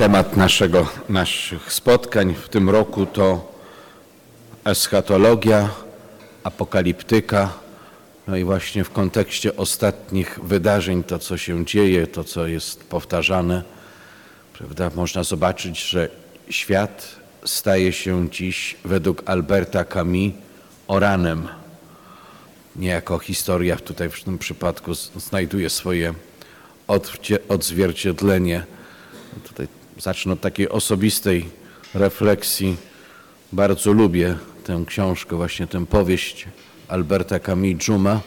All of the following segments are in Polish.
Temat naszego, naszych spotkań w tym roku to eschatologia, apokaliptyka. No i właśnie w kontekście ostatnich wydarzeń, to co się dzieje, to co jest powtarzane, prawda, można zobaczyć, że świat staje się dziś według Alberta Camus oranem. Niejako historia tutaj w tym przypadku znajduje swoje odzwierciedlenie. Tutaj zacznę od takiej osobistej refleksji. Bardzo lubię tę książkę, właśnie tę powieść Alberta Camus Dżuma.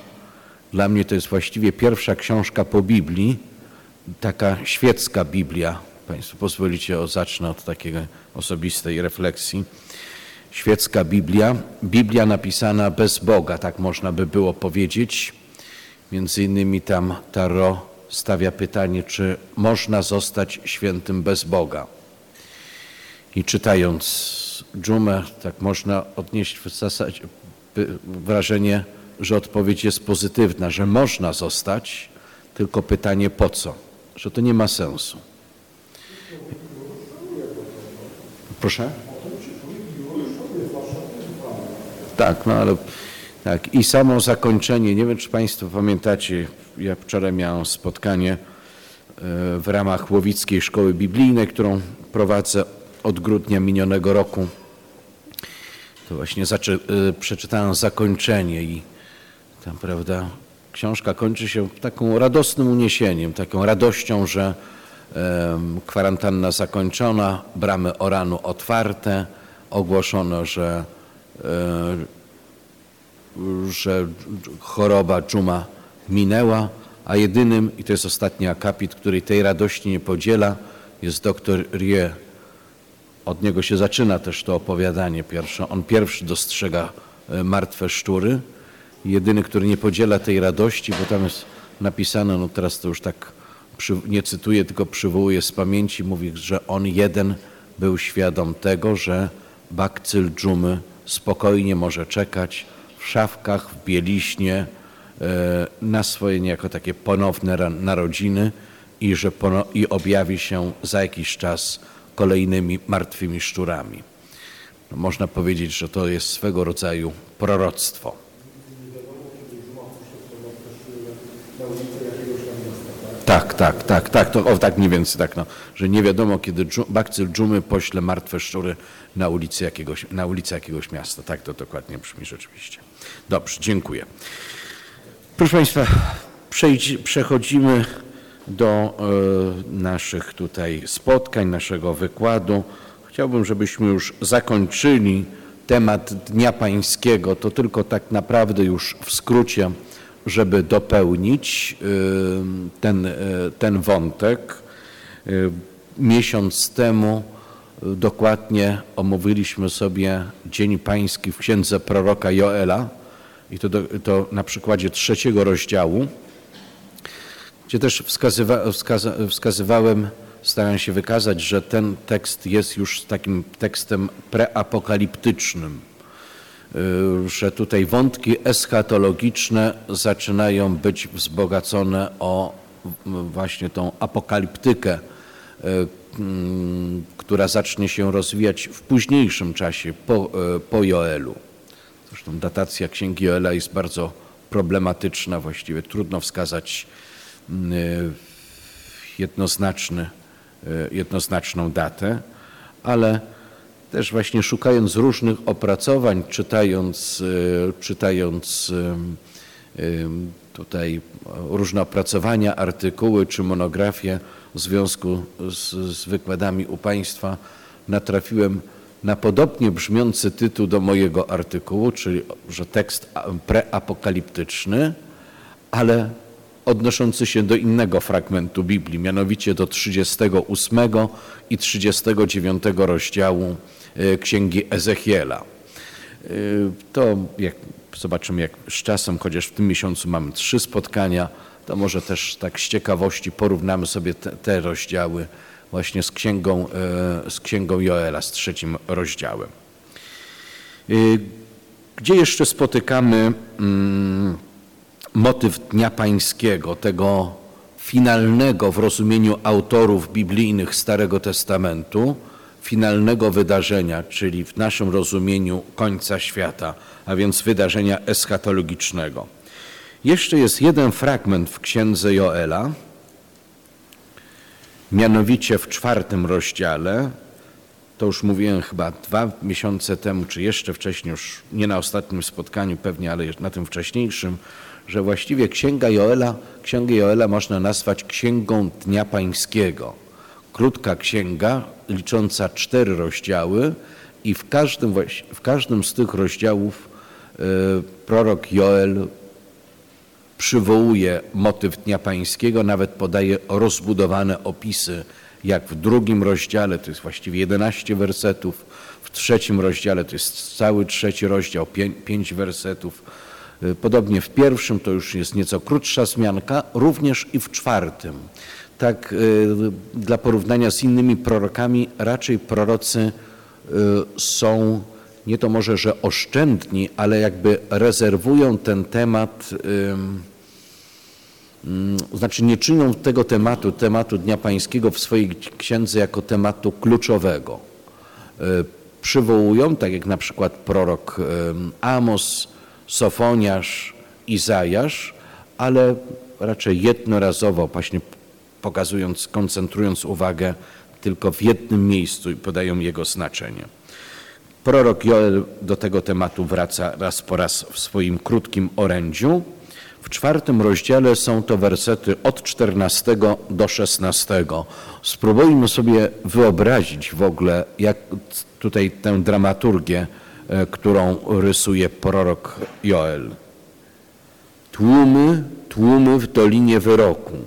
Dla mnie to jest właściwie pierwsza książka po Biblii, taka świecka Biblia. Państwo pozwolicie, o, zacznę od takiej osobistej refleksji. Świecka Biblia, Biblia napisana bez Boga, tak można by było powiedzieć. Między innymi tam Taro stawia pytanie, czy można zostać świętym bez Boga. I czytając dżumę, tak można odnieść w zasadzie wrażenie, że odpowiedź jest pozytywna, że można zostać, tylko pytanie po co, że to nie ma sensu. Proszę? Tak, no ale tak. I samo zakończenie, nie wiem czy Państwo pamiętacie, ja wczoraj miałem spotkanie e, w ramach Łowickiej Szkoły Biblijnej, którą prowadzę od grudnia minionego roku. To właśnie e, przeczytałem zakończenie i tam, prawda, książka kończy się taką radosnym uniesieniem, taką radością, że kwarantanna zakończona, bramy Oranu otwarte, ogłoszono, że, e, że choroba dżuma minęła, a jedynym, i to jest ostatni akapit, który tej radości nie podziela, jest doktor Rie. Od niego się zaczyna też to opowiadanie pierwsze. On pierwszy dostrzega e, martwe szczury. Jedyny, który nie podziela tej radości, bo tam jest napisane, no teraz to już tak nie cytuję, tylko przywołuję z pamięci, mówi, że on jeden był świadom tego, że bakcyl dżumy spokojnie może czekać w szafkach, w bieliśnie, na swoje niejako takie ponowne narodziny i że i objawi się za jakiś czas kolejnymi martwymi szczurami. Można powiedzieć, że to jest swego rodzaju proroctwo. Tak, tak, tak, tak, to o, tak mniej więcej tak, no, że nie wiadomo kiedy dżu, bakcyl dżumy pośle martwe szczury na ulicy jakiegoś, na ulicy jakiegoś miasta. Tak to dokładnie brzmi rzeczywiście. Dobrze, dziękuję. Proszę Państwa, przechodzimy do e, naszych tutaj spotkań, naszego wykładu. Chciałbym, żebyśmy już zakończyli temat Dnia Pańskiego. To tylko tak naprawdę już w skrócie, żeby dopełnić e, ten, e, ten wątek. Miesiąc temu dokładnie omówiliśmy sobie Dzień Pański w księdze proroka Joela i to, to na przykładzie trzeciego rozdziału, gdzie też wskazywa, wskaza, wskazywałem, starałem się wykazać, że ten tekst jest już takim tekstem preapokaliptycznym, y, że tutaj wątki eschatologiczne zaczynają być wzbogacone o właśnie tą apokaliptykę, y, która zacznie się rozwijać w późniejszym czasie po, y, po Joelu. Zresztą datacja Księgi Joela jest bardzo problematyczna, właściwie trudno wskazać mm, e, jednoznaczny, e, jednoznaczną datę, ale też właśnie szukając różnych opracowań, czytając, e, czytając tutaj różne opracowania, artykuły czy monografie w związku z, z wykładami u Państwa, natrafiłem na podobnie brzmiący tytuł do mojego artykułu, czyli że tekst preapokaliptyczny, ale odnoszący się do innego fragmentu Biblii, mianowicie do 38 i 39 rozdziału e, Księgi Ezechiela. E, to jak, zobaczymy jak z czasem, chociaż w tym miesiącu mamy trzy spotkania, to może też tak z ciekawości porównamy sobie te, te rozdziały właśnie z księgą, e, z księgą Joela, z trzecim rozdziałem. E, gdzie jeszcze spotykamy mm, motyw Dnia Pańskiego, tego finalnego w rozumieniu autorów biblijnych Starego Testamentu, finalnego wydarzenia, czyli w naszym rozumieniu końca świata, a więc wydarzenia eschatologicznego. Jeszcze jest jeden fragment w księdze Joela, mianowicie w czwartym rozdziale. To już mówiłem chyba dwa miesiące temu, czy jeszcze wcześniej, już nie na ostatnim spotkaniu pewnie, ale na tym wcześniejszym, że właściwie księga Joela, księgę Joela można nazwać księgą Dnia Pańskiego. Krótka księga, licząca cztery rozdziały i w każdym, w każdym z tych rozdziałów e, prorok Joel przywołuje motyw Dnia Pańskiego, nawet podaje rozbudowane opisy, jak w drugim rozdziale, to jest właściwie 11 wersetów, w trzecim rozdziale to jest cały trzeci rozdział, pięć wersetów. Y, podobnie w pierwszym to już jest nieco krótsza zmianka, również i w czwartym. Tak y, dla porównania z innymi prorokami, raczej prorocy y, są nie to może, że oszczędni, ale jakby rezerwują ten temat znaczy nie czynią tego tematu, tematu Dnia Pańskiego w swojej księdze jako tematu kluczowego. E, przywołują, tak jak na przykład prorok Amos, Sofoniarz, Izajasz, ale raczej jednorazowo, właśnie pokazując, koncentrując uwagę tylko w jednym miejscu i podają jego znaczenie. Prorok Joel do tego tematu wraca raz po raz w swoim krótkim orędziu. W czwartym rozdziale są to wersety od 14 do 16. Spróbujmy sobie wyobrazić w ogóle, jak tutaj tę dramaturgię, e, którą rysuje prorok Joel. Tłumy, tłumy w dolinie wyroku.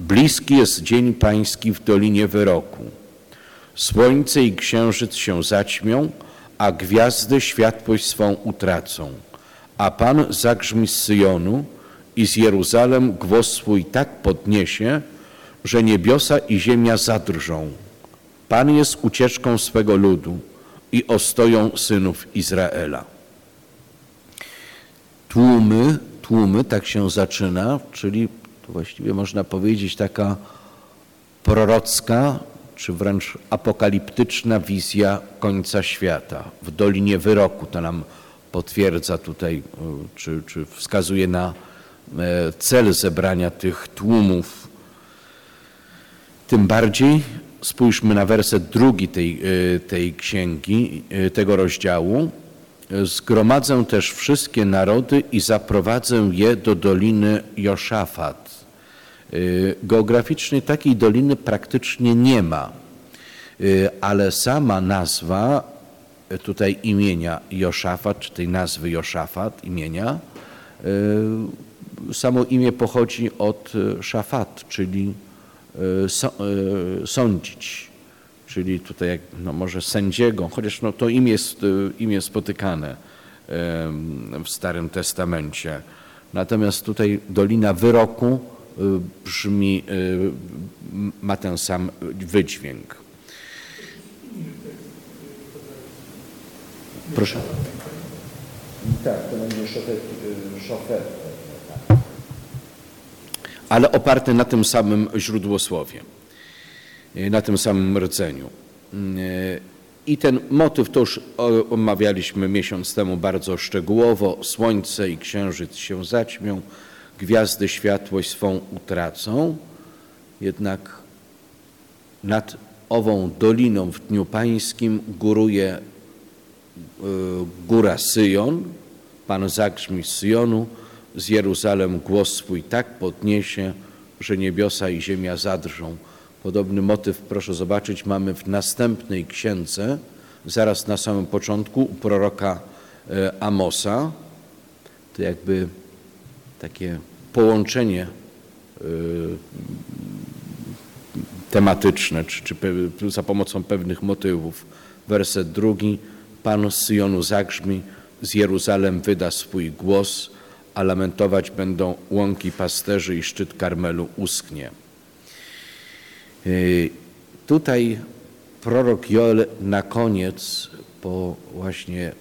Bliski jest dzień pański w dolinie wyroku. Słońce i księżyc się zaćmią, a gwiazdy światłość swą utracą a Pan zagrzmi z Syjonu i z Jeruzalem głos swój tak podniesie, że niebiosa i ziemia zadrżą. Pan jest ucieczką swego ludu i ostoją synów Izraela. Tłumy, tłumy, tak się zaczyna, czyli właściwie można powiedzieć taka prorocka, czy wręcz apokaliptyczna wizja końca świata. W Dolinie Wyroku to nam potwierdza tutaj, e, czy, czy wskazuje na e, cel zebrania tych tłumów. Tym bardziej spójrzmy na werset drugi tej, e, tej księgi, tego rozdziału. Zgromadzę też wszystkie narody i zaprowadzę je do doliny Joszafat. Geograficznie takiej doliny praktycznie nie ma, ale sama nazwa tutaj imienia Joszafat, czy tej nazwy Joszafat, imienia. E, samo imię pochodzi od e, szafat, czyli e, sądzić, czyli tutaj jak, no może sędziego, chociaż no to imię jest imię spotykane w Starym Testamencie. Natomiast tutaj Dolina Wyroku brzmi, ma ten sam wydźwięk. Proszę. Tak, to będzie szofer. Ale oparte na tym samym źródłosłowie, y, na tym samym rdzeniu. Y, I ten motyw to już omawialiśmy miesiąc temu bardzo szczegółowo. Słońce i księżyc się zaćmią, gwiazdy światłość swą utracą, jednak nad ową doliną w Dniu Pańskim góruje Y, góra Syjon, Pan zagrzmi z Syjonu, z Jeruzalem głos swój tak podniesie, że niebiosa i ziemia zadrżą. Podobny motyw, proszę zobaczyć, mamy w następnej księdze, zaraz na samym początku u proroka y, Amosa. To jakby takie połączenie y, tematyczne, czy, czy za pomocą pewnych motywów. Werset drugi Pan z Syjonu zagrzmi, z Jeruzalem wyda swój głos, a lamentować będą łąki pasterzy i szczyt Karmelu uschnie. Y, tutaj prorok Joel na koniec, po właśnie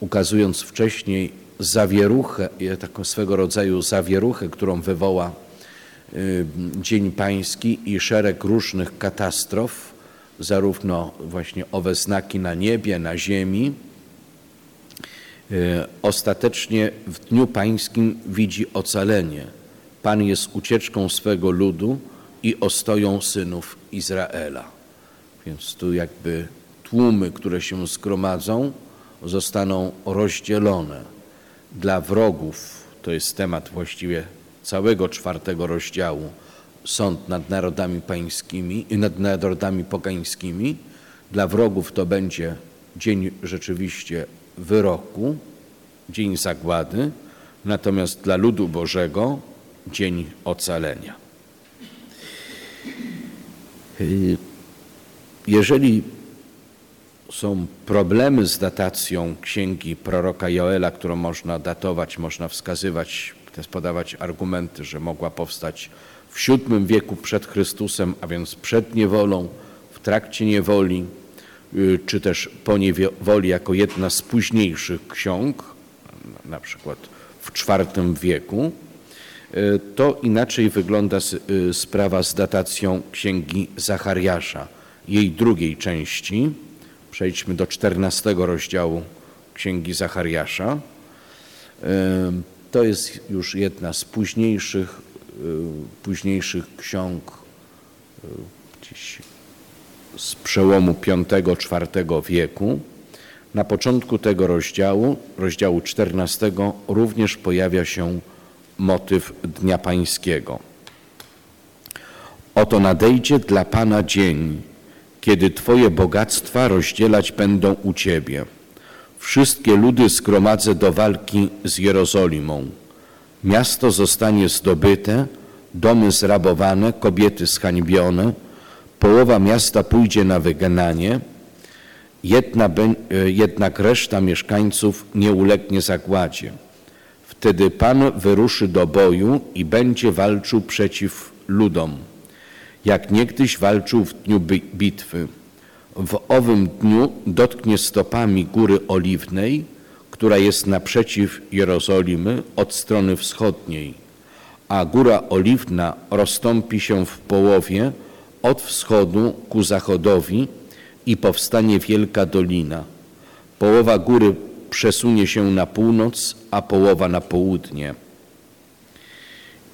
ukazując wcześniej zawieruchę, taką swego rodzaju zawieruchę, którą wywoła Dzień Pański i szereg różnych katastrof, zarówno właśnie owe znaki na niebie, na ziemi. Ostatecznie w Dniu Pańskim widzi ocalenie. Pan jest ucieczką swego ludu i ostoją synów Izraela. Więc tu jakby tłumy, które się zgromadzą, zostaną rozdzielone. Dla wrogów, to jest temat właściwie całego czwartego rozdziału, sąd nad narodami pańskimi i nad narodami pogańskimi. Dla wrogów to będzie dzień rzeczywiście wyroku, dzień zagłady, natomiast dla ludu Bożego dzień ocalenia. Jeżeli są problemy z datacją księgi proroka Joela, którą można datować, można wskazywać, podawać argumenty, że mogła powstać w VII wieku przed Chrystusem, a więc przed niewolą, w trakcie niewoli, y, czy też po niewoli jako jedna z późniejszych ksiąg, na przykład w IV wieku, y, to inaczej wygląda y, sprawa z datacją księgi Zachariasza, jej drugiej części, Przejdźmy do czternastego rozdziału Księgi Zachariasza. To jest już jedna z późniejszych, późniejszych ksiąg gdzieś z przełomu V-IV wieku. Na początku tego rozdziału, rozdziału 14, również pojawia się motyw Dnia Pańskiego. Oto nadejdzie dla Pana dzień, kiedy Twoje bogactwa rozdzielać będą u Ciebie. Wszystkie ludy zgromadzę do walki z Jerozolimą. Miasto zostanie zdobyte, domy zrabowane, kobiety zhańbione, połowa miasta pójdzie na wygnanie, jedna, e, jednak reszta mieszkańców nie ulegnie zagładzie. Wtedy Pan wyruszy do boju i będzie walczył przeciw ludom jak niegdyś walczył w dniu bitwy. W owym dniu dotknie stopami Góry Oliwnej, która jest naprzeciw Jerozolimy od strony wschodniej, a Góra Oliwna rozstąpi się w połowie od wschodu ku zachodowi i powstanie wielka dolina. Połowa góry przesunie się na północ, a połowa na południe.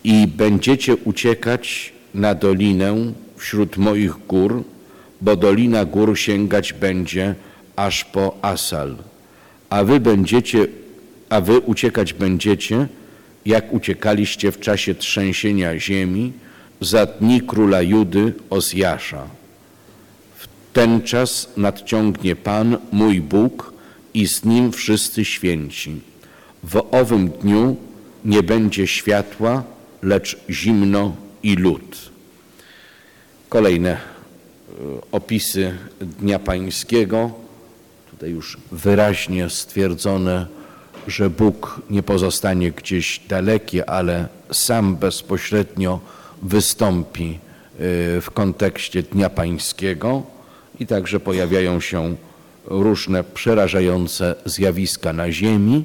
I będziecie uciekać na dolinę wśród moich gór, bo dolina gór sięgać będzie aż po Asal. A wy będziecie, a wy uciekać będziecie, jak uciekaliście w czasie trzęsienia ziemi za dni króla Judy Ozjasza. W ten czas nadciągnie Pan, mój Bóg, i z Nim wszyscy święci. W owym dniu nie będzie światła, lecz zimno i lód. Kolejne e, opisy Dnia Pańskiego. Tutaj już wyraźnie stwierdzone, że Bóg nie pozostanie gdzieś dalekie, ale sam bezpośrednio wystąpi e, w kontekście Dnia Pańskiego i także pojawiają się różne przerażające zjawiska na ziemi,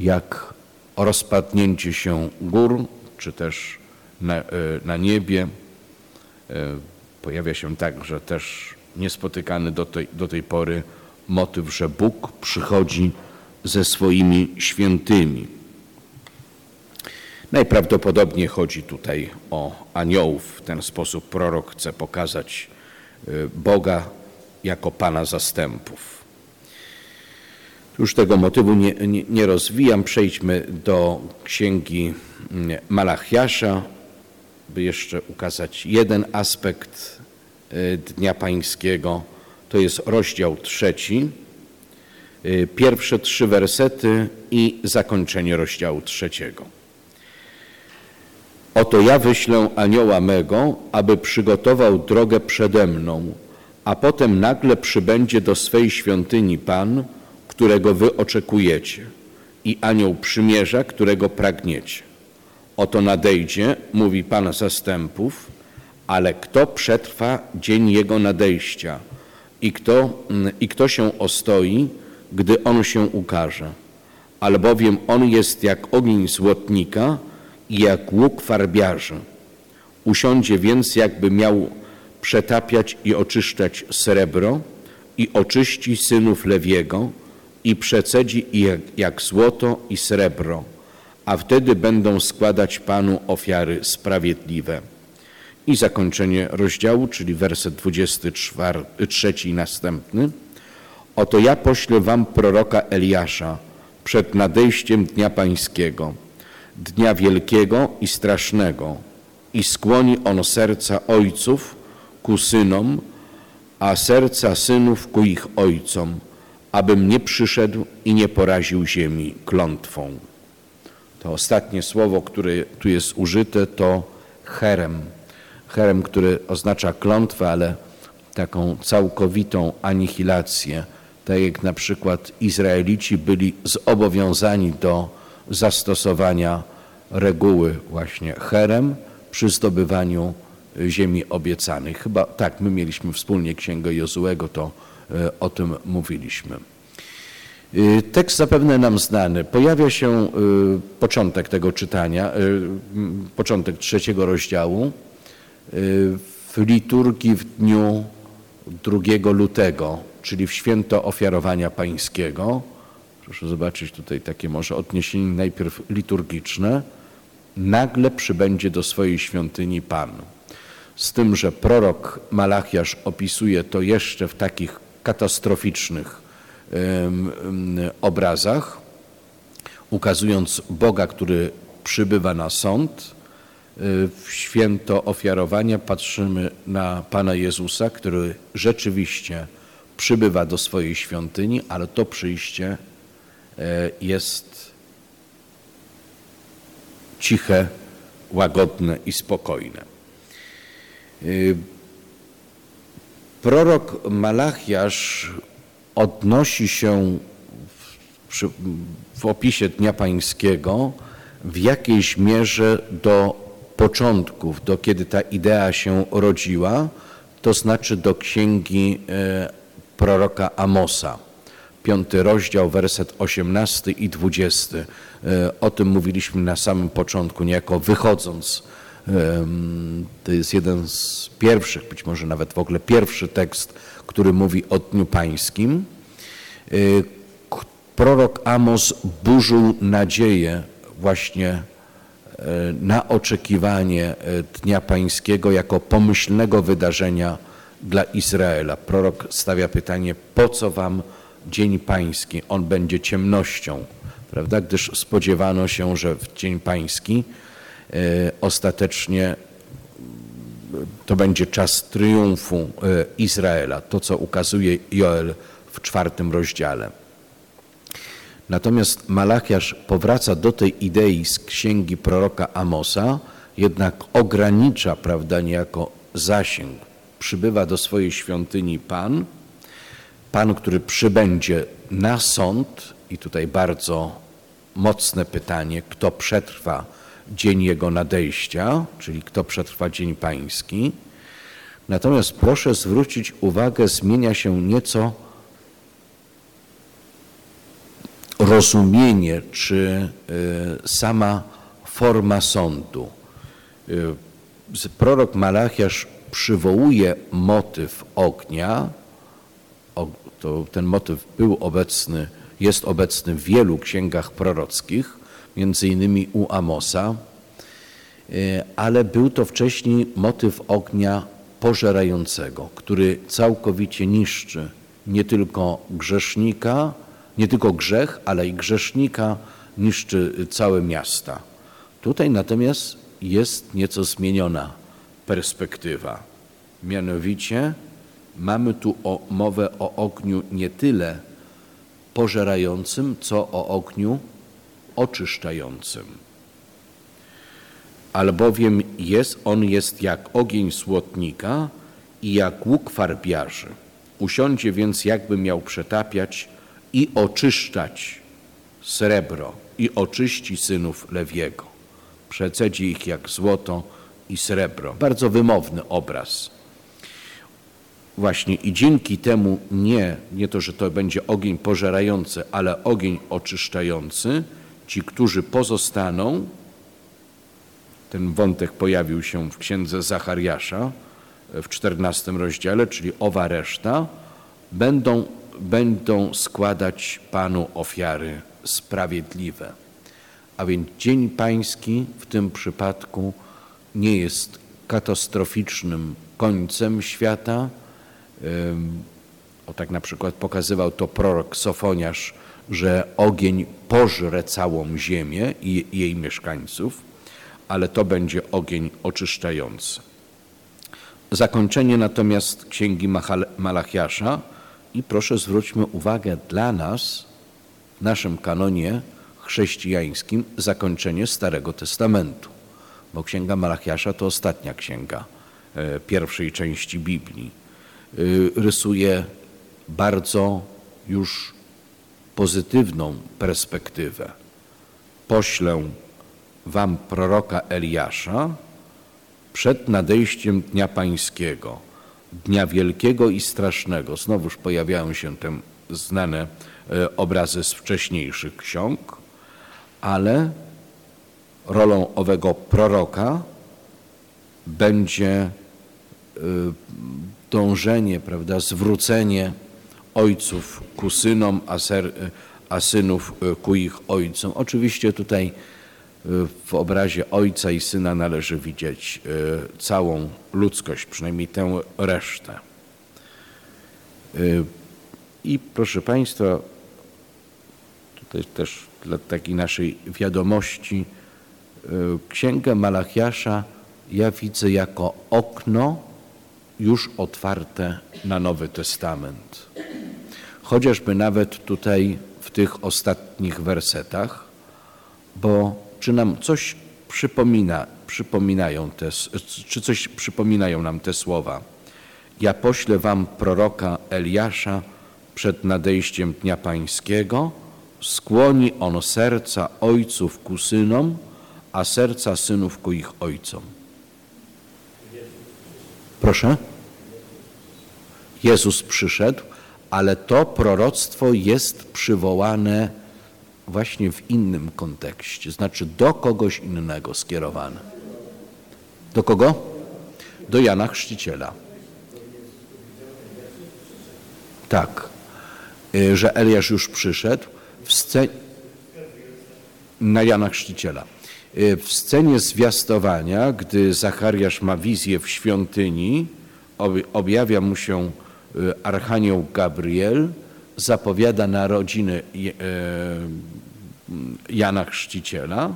jak rozpadnięcie się gór, czy też na, e, na niebie. E, pojawia się także też niespotykany do tej, do tej pory motyw, że Bóg przychodzi ze swoimi świętymi. Najprawdopodobniej chodzi tutaj o aniołów. W ten sposób prorok chce pokazać e, Boga jako Pana zastępów. Już tego motywu nie, nie, nie rozwijam. Przejdźmy do księgi mm, Malachiasza, by jeszcze ukazać jeden aspekt e, Dnia Pańskiego. To jest rozdział trzeci, e, pierwsze trzy wersety i zakończenie rozdziału trzeciego. Oto ja wyślę anioła mego, aby przygotował drogę przede mną, a potem nagle przybędzie do swej świątyni Pan, którego wy oczekujecie, i anioł przymierza, którego pragniecie. Oto nadejdzie, mówi Pan zastępów, ale kto przetrwa dzień Jego nadejścia i kto, mm, i kto się ostoi, gdy On się ukaże. Albowiem On jest jak ogień złotnika i jak łuk farbiarzy. Usiądzie więc, jakby miał przetapiać i oczyszczać srebro i oczyści synów Lewiego i przecedzi ich jak, jak złoto i srebro, a wtedy będą składać Panu ofiary sprawiedliwe. I zakończenie rozdziału, czyli werset 23 i następny. Oto ja poślę wam proroka Eliasza przed nadejściem Dnia Pańskiego, Dnia Wielkiego i Strasznego i skłoni on serca ojców ku synom, a serca synów ku ich ojcom, abym nie przyszedł i nie poraził ziemi klątwą. To ostatnie słowo, które tu jest użyte, to herem. Herem, który oznacza klątwę, ale taką całkowitą anihilację. Tak jak na przykład Izraelici byli zobowiązani do zastosowania reguły właśnie herem przy zdobywaniu ziemi obiecanej. Chyba tak, my mieliśmy wspólnie Księgę Jozułego, to e, o tym mówiliśmy. E, tekst zapewne nam znany. Pojawia się e, początek tego czytania, początek trzeciego rozdziału w liturgii w dniu 2 lutego, czyli w święto ofiarowania pańskiego. Proszę zobaczyć tutaj takie może odniesienie najpierw liturgiczne. Nagle przybędzie do swojej świątyni Pan. Z tym, że prorok Malachiasz opisuje to jeszcze w takich katastroficznych obrazach, ukazując Boga, który przybywa na sąd. W święto ofiarowania patrzymy na Pana Jezusa, który rzeczywiście przybywa do swojej świątyni, ale to przyjście e, jest ciche, łagodne i spokojne. Y, prorok Malachiasz odnosi się w, w opisie Dnia Pańskiego w jakiejś mierze do początków, do kiedy ta idea się rodziła, to znaczy do księgi e, proroka Amosa. Piąty rozdział, werset 18 i 20. E, o tym mówiliśmy na samym początku, niejako wychodząc to jest jeden z pierwszych, być może nawet w ogóle pierwszy tekst, który mówi o Dniu Pańskim. E, prorok Amos burzył nadzieję właśnie na oczekiwanie e, Dnia Pańskiego jako pomyślnego wydarzenia dla Izraela. Prorok stawia pytanie, po co wam Dzień Pański? On będzie ciemnością, prawda? Gdyż spodziewano się, że w Dzień Pański E, ostatecznie to będzie czas triumfu e, Izraela, to co ukazuje Joel w czwartym rozdziale. Natomiast Malachiasz powraca do tej idei z księgi proroka Amosa, jednak ogranicza, prawda, niejako zasięg. Przybywa do swojej świątyni Pan, Pan, który przybędzie na sąd, i tutaj bardzo mocne pytanie, kto przetrwa dzień Jego nadejścia, czyli kto przetrwa Dzień Pański. Natomiast proszę zwrócić uwagę, zmienia się nieco rozumienie czy y, sama forma sądu. Y, prorok Malachiasz przywołuje motyw ognia. To ten motyw był obecny, jest obecny w wielu księgach prorockich między innymi u Amosa, e, ale był to wcześniej motyw ognia pożerającego, który całkowicie niszczy nie tylko grzesznika, nie tylko grzech, ale i grzesznika niszczy całe miasta. Tutaj natomiast jest nieco zmieniona perspektywa. Mianowicie mamy tu o, mowę o ogniu nie tyle pożerającym, co o ogniu oczyszczającym. Albowiem jest, on jest jak ogień słotnika i jak łuk farbiarzy. Usiądzie więc, jakby miał przetapiać i oczyszczać srebro i oczyści synów Lewiego. Przecedzi ich jak złoto i srebro. Bardzo wymowny obraz. Właśnie i dzięki temu nie, nie to, że to będzie ogień pożerający, ale ogień oczyszczający, ci, którzy pozostaną, ten wątek pojawił się w księdze Zachariasza w czternastym rozdziale, czyli owa reszta, będą, będą składać Panu ofiary sprawiedliwe. A więc Dzień Pański w tym przypadku nie jest katastroficznym końcem świata. O tak na przykład pokazywał to prorok Sofoniarz, że ogień pożre całą ziemię i jej mieszkańców, ale to będzie ogień oczyszczający. Zakończenie natomiast księgi Malachiasza i proszę zwróćmy uwagę dla nas w naszym kanonie chrześcijańskim zakończenie Starego Testamentu, bo księga Malachiasza to ostatnia księga e, pierwszej części Biblii. E, rysuje bardzo już pozytywną perspektywę. Poślę wam proroka Eliasza przed nadejściem Dnia Pańskiego, Dnia Wielkiego i Strasznego. Znowuż pojawiają się te znane e, obrazy z wcześniejszych ksiąg, ale rolą owego proroka będzie e, dążenie, prawda, zwrócenie ojców ku synom, a, ser, a synów e, ku ich ojcom. Oczywiście tutaj w obrazie Ojca i Syna należy widzieć e, całą ludzkość, przynajmniej tę resztę. E, I proszę Państwa, tutaj też dla takiej naszej wiadomości, e, Księgę Malachiasza ja widzę jako okno już otwarte na Nowy Testament. Chociażby nawet tutaj w tych ostatnich wersetach, bo czy nam coś przypomina, przypominają te, czy coś przypominają nam te słowa. Ja poślę wam proroka Eliasza przed nadejściem Dnia Pańskiego, skłoni on serca ojców ku synom, a serca synów ku ich ojcom. Proszę? Jezus przyszedł, ale to proroctwo jest przywołane właśnie w innym kontekście, znaczy do kogoś innego skierowane. Do kogo? Do Jana Chrzciciela. Tak, y, że Eliasz już przyszedł w scenie, na Jana Chrzciciela. Y, w scenie zwiastowania, gdy Zachariasz ma wizję w świątyni, objawia mu się y, Archanioł Gabriel, zapowiada narodziny Jana Chrzciciela.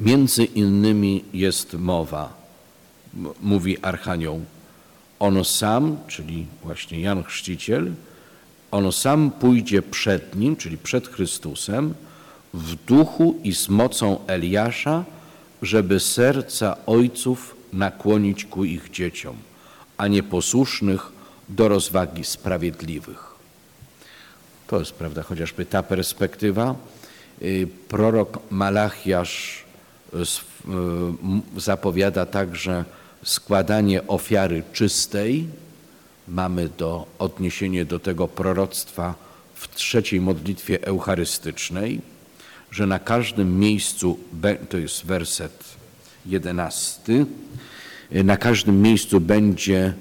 Między innymi jest mowa, mówi Archanioł, on sam, czyli właśnie Jan Chrzciciel, on sam pójdzie przed nim, czyli przed Chrystusem, w duchu i z mocą Eliasza, żeby serca ojców nakłonić ku ich dzieciom, a nieposłusznych do rozwagi sprawiedliwych. To jest prawda, chociażby ta perspektywa. Y, prorok Malachiasz y, y, zapowiada także składanie ofiary czystej. Mamy do odniesienie do tego proroctwa w trzeciej modlitwie eucharystycznej, że na każdym miejscu, to jest werset jedenasty, na każdym miejscu będzie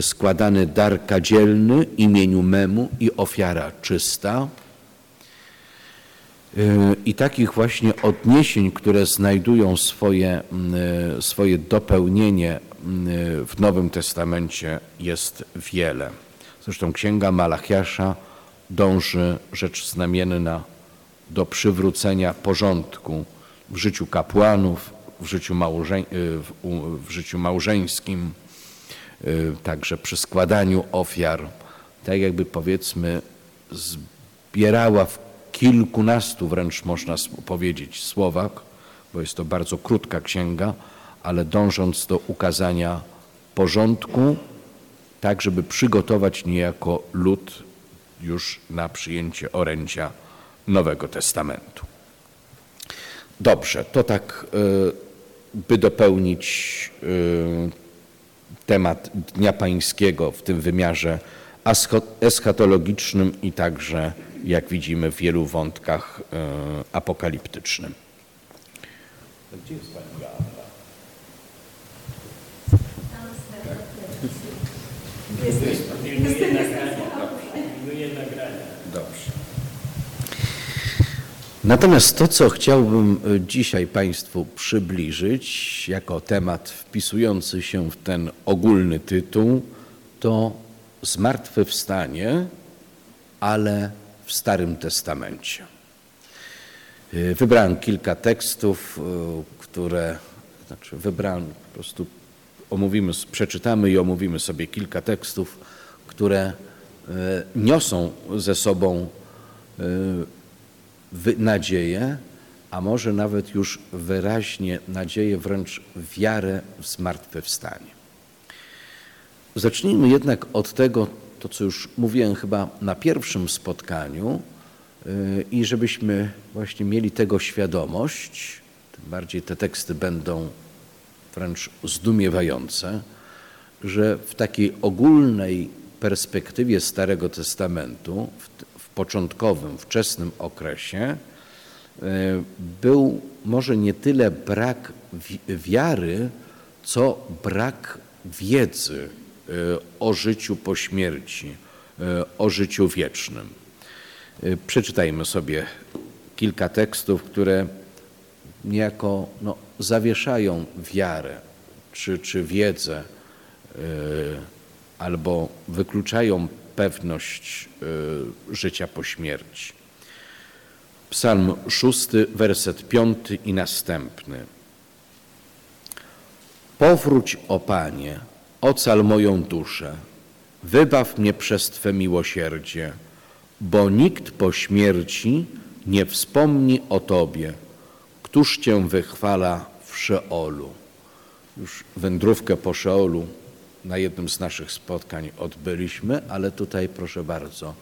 składany dar kadzielny imieniu memu i ofiara czysta. E, I takich właśnie odniesień, które znajdują swoje, e, swoje dopełnienie w Nowym Testamencie jest wiele. Zresztą Księga Malachiasza dąży, rzecz znamienna, do przywrócenia porządku w życiu kapłanów, w życiu, małże, e, w życiu małżeńskim, także przy składaniu ofiar, tak jakby powiedzmy zbierała w kilkunastu wręcz można powiedzieć słowach, bo jest to bardzo krótka księga, ale dążąc do ukazania porządku, tak żeby przygotować niejako lud już na przyjęcie orędzia Nowego Testamentu. Dobrze, to tak y, by dopełnić y, temat Dnia Pańskiego w tym wymiarze eschatologicznym i także, jak widzimy, w wielu wątkach e, apokaliptycznym. Gdzie jest pani Joanna? Dobrze. Natomiast to, co chciałbym y, dzisiaj Państwu przybliżyć jako temat wpisujący się w ten ogólny tytuł, to zmartwychwstanie, ale w Starym Testamencie. Y, wybrałem kilka tekstów, y, które, znaczy wybrałem po prostu, omówimy, przeczytamy i omówimy sobie kilka tekstów, które niosą ze sobą nadzieję, a może nawet już wyraźnie nadzieję, wręcz wiarę w zmartwychwstanie. Zacznijmy jednak od tego, to co już mówiłem chyba na pierwszym spotkaniu, y, i żebyśmy właśnie mieli tego świadomość, tym bardziej te teksty będą wręcz zdumiewające, że w takiej ogólnej perspektywie Starego Testamentu, początkowym, wczesnym okresie e, był może nie tyle brak wiary, co brak wiedzy e, o życiu po śmierci, e, o życiu wiecznym. Przeczytajmy sobie kilka tekstów, które niejako no, zawieszają wiarę czy, czy wiedzę, albo wykluczają pewność y, życia po śmierci. Psalm szósty, werset piąty i następny. Powróć, o Panie, ocal moją duszę, wybaw mnie przez Twe miłosierdzie, bo nikt po śmierci nie wspomni o Tobie, któż Cię wychwala w Szeolu. Już wędrówkę po Szeolu na jednym z naszych spotkań odbyliśmy, ale tutaj proszę bardzo,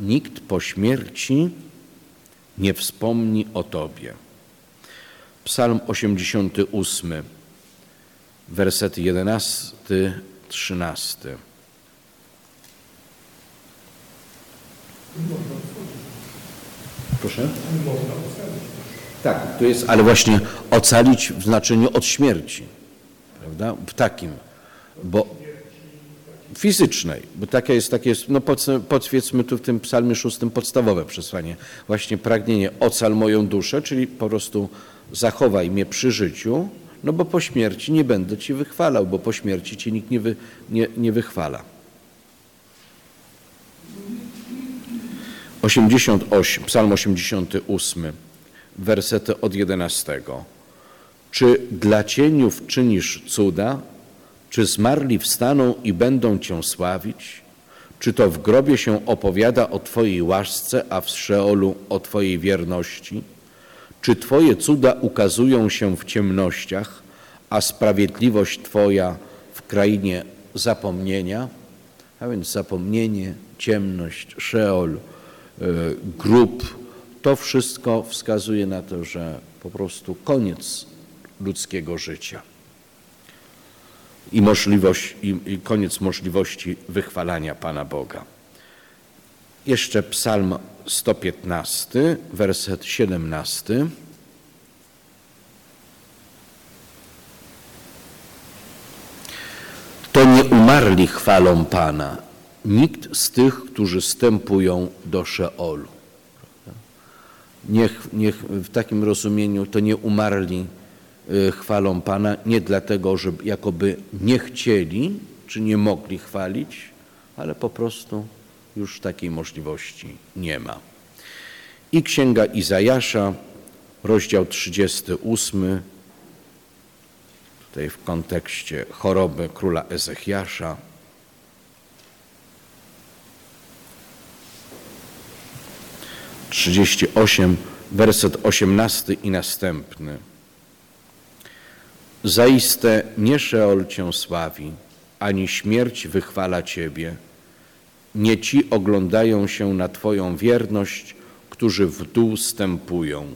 nikt po śmierci nie wspomni o Tobie. Psalm 88, wersety 11, 13. Proszę? Tak, to jest, ale właśnie ocalić w znaczeniu od śmierci, prawda? W takim bo fizycznej, bo takie jest, takie jest no powiedzmy tu w tym psalmie szóstym podstawowe przesłanie, właśnie pragnienie ocal moją duszę, czyli po prostu zachowaj mnie przy życiu, no bo po śmierci nie będę Ci wychwalał, bo po śmierci Cię nikt nie, wy, nie, nie wychwala. 88, psalm 88, wersety od 11. Czy dla cieniów czynisz cuda, czy zmarli wstaną i będą Cię sławić? Czy to w grobie się opowiada o Twojej łasce, a w Szeolu o Twojej wierności? Czy Twoje cuda ukazują się w ciemnościach, a sprawiedliwość Twoja w krainie zapomnienia? A więc zapomnienie, ciemność, Szeol, e, grób, to wszystko wskazuje na to, że po prostu koniec ludzkiego życia i, możliwość, i, i koniec możliwości wychwalania Pana Boga. Jeszcze Psalm 115, werset 17. To nie umarli chwalą Pana, nikt z tych, którzy stępują do Szeolu. Niech, niech w takim rozumieniu to nie umarli chwalą Pana nie dlatego, że jakoby nie chcieli czy nie mogli chwalić, ale po prostu już takiej możliwości nie ma. I Księga Izajasza, rozdział 38, tutaj w kontekście choroby króla Ezechiasza. Trzydzieści osiem, werset osiemnasty i następny. Zaiste nie Szeol Cię sławi, ani śmierć wychwala Ciebie. Nie ci oglądają się na Twoją wierność, którzy w dół stępują.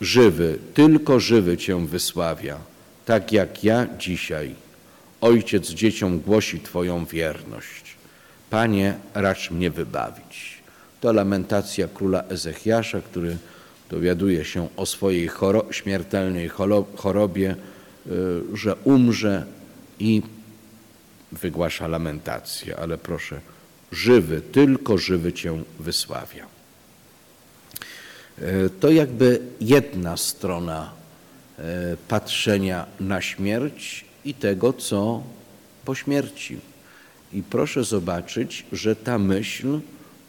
Żywy, tylko żywy Cię wysławia, tak jak ja dzisiaj. Ojciec dzieciom głosi Twoją wierność. Panie, racz mnie wybawić. To lamentacja króla Ezechiasza, który dowiaduje się o swojej choro śmiertelnej chorobie, że umrze i wygłasza lamentację, ale proszę, żywy, tylko żywy Cię wysławia. To jakby jedna strona patrzenia na śmierć i tego, co po śmierci. I proszę zobaczyć, że ta myśl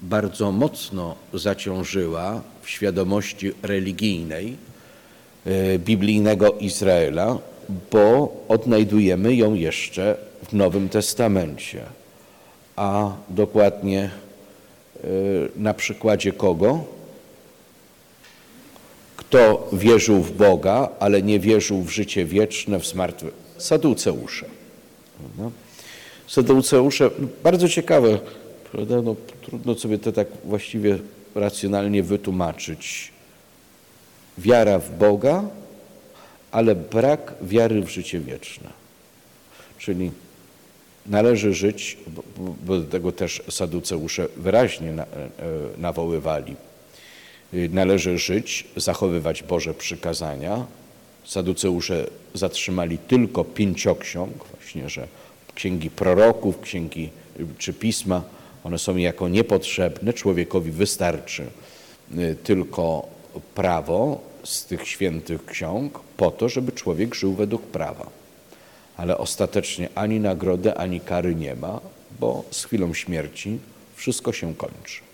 bardzo mocno zaciążyła świadomości religijnej e, biblijnego Izraela, bo odnajdujemy ją jeszcze w Nowym Testamencie. A dokładnie e, na przykładzie kogo? Kto wierzył w Boga, ale nie wierzył w życie wieczne, w zmartwychwstanie? Saduceusze. Saduceusze, bardzo ciekawe, prawda? No, trudno sobie to tak właściwie racjonalnie wytłumaczyć. Wiara w Boga, ale brak wiary w życie wieczne. Czyli należy żyć, bo do tego też saduceusze wyraźnie e, nawoływali, należy żyć, zachowywać Boże przykazania. Saduceusze zatrzymali tylko pięcioksiąg, właśnie, że księgi proroków, księgi czy pisma, one są jako niepotrzebne. Człowiekowi wystarczy y, tylko prawo z tych świętych ksiąg po to, żeby człowiek żył według prawa. Ale ostatecznie ani nagrody, ani kary nie ma, bo z chwilą śmierci wszystko się kończy.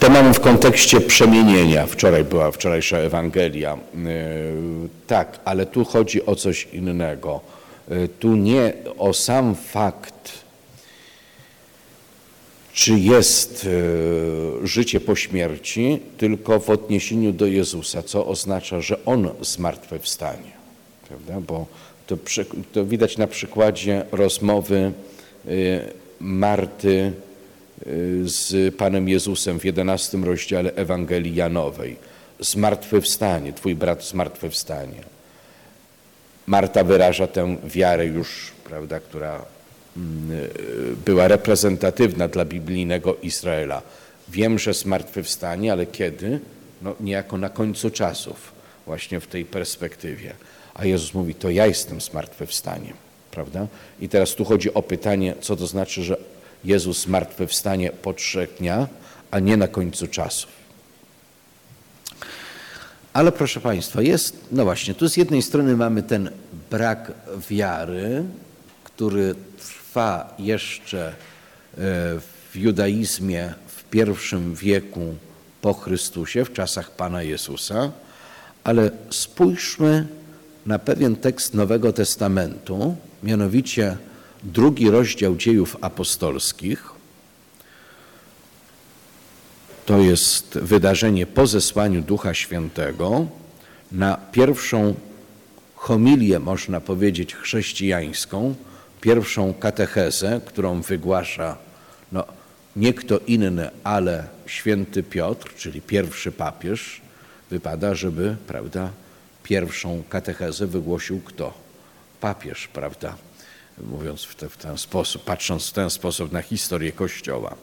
To mamy w kontekście przemienienia. Wczoraj była wczorajsza Ewangelia. E, tak, ale tu chodzi o coś innego. E, tu nie o sam fakt, czy jest e, życie po śmierci, tylko w odniesieniu do Jezusa, co oznacza, że On zmartwychwstanie. Prawda? Bo to, to widać na przykładzie rozmowy Marty z Panem Jezusem w 11 rozdziale Ewangelii Janowej. Zmartwychwstanie, Twój brat zmartwychwstanie. Marta wyraża tę wiarę już, prawda, która mm, była reprezentatywna dla biblijnego Izraela. Wiem, że zmartwychwstanie, ale kiedy? No, niejako na końcu czasów, właśnie w tej perspektywie. A Jezus mówi, to ja jestem zmartwychwstaniem, prawda? I teraz tu chodzi o pytanie, co to znaczy, że Jezus zmartwychwstanie po trzech dniach, a nie na końcu czasów. Ale proszę Państwa, jest, no właśnie, tu z jednej strony mamy ten brak wiary, który trwa jeszcze e, w judaizmie w pierwszym wieku po Chrystusie, w czasach Pana Jezusa, ale spójrzmy na pewien tekst Nowego Testamentu, mianowicie drugi rozdział dziejów apostolskich. To jest wydarzenie po zesłaniu Ducha Świętego na pierwszą homilię, można powiedzieć, chrześcijańską, pierwszą katechezę, którą wygłasza no, nie kto inny, ale święty Piotr, czyli pierwszy papież. Wypada, żeby prawda, pierwszą katechezę wygłosił kto? Papież, prawda? Mówiąc w, te, w ten sposób, patrząc w ten sposób na historię Kościoła.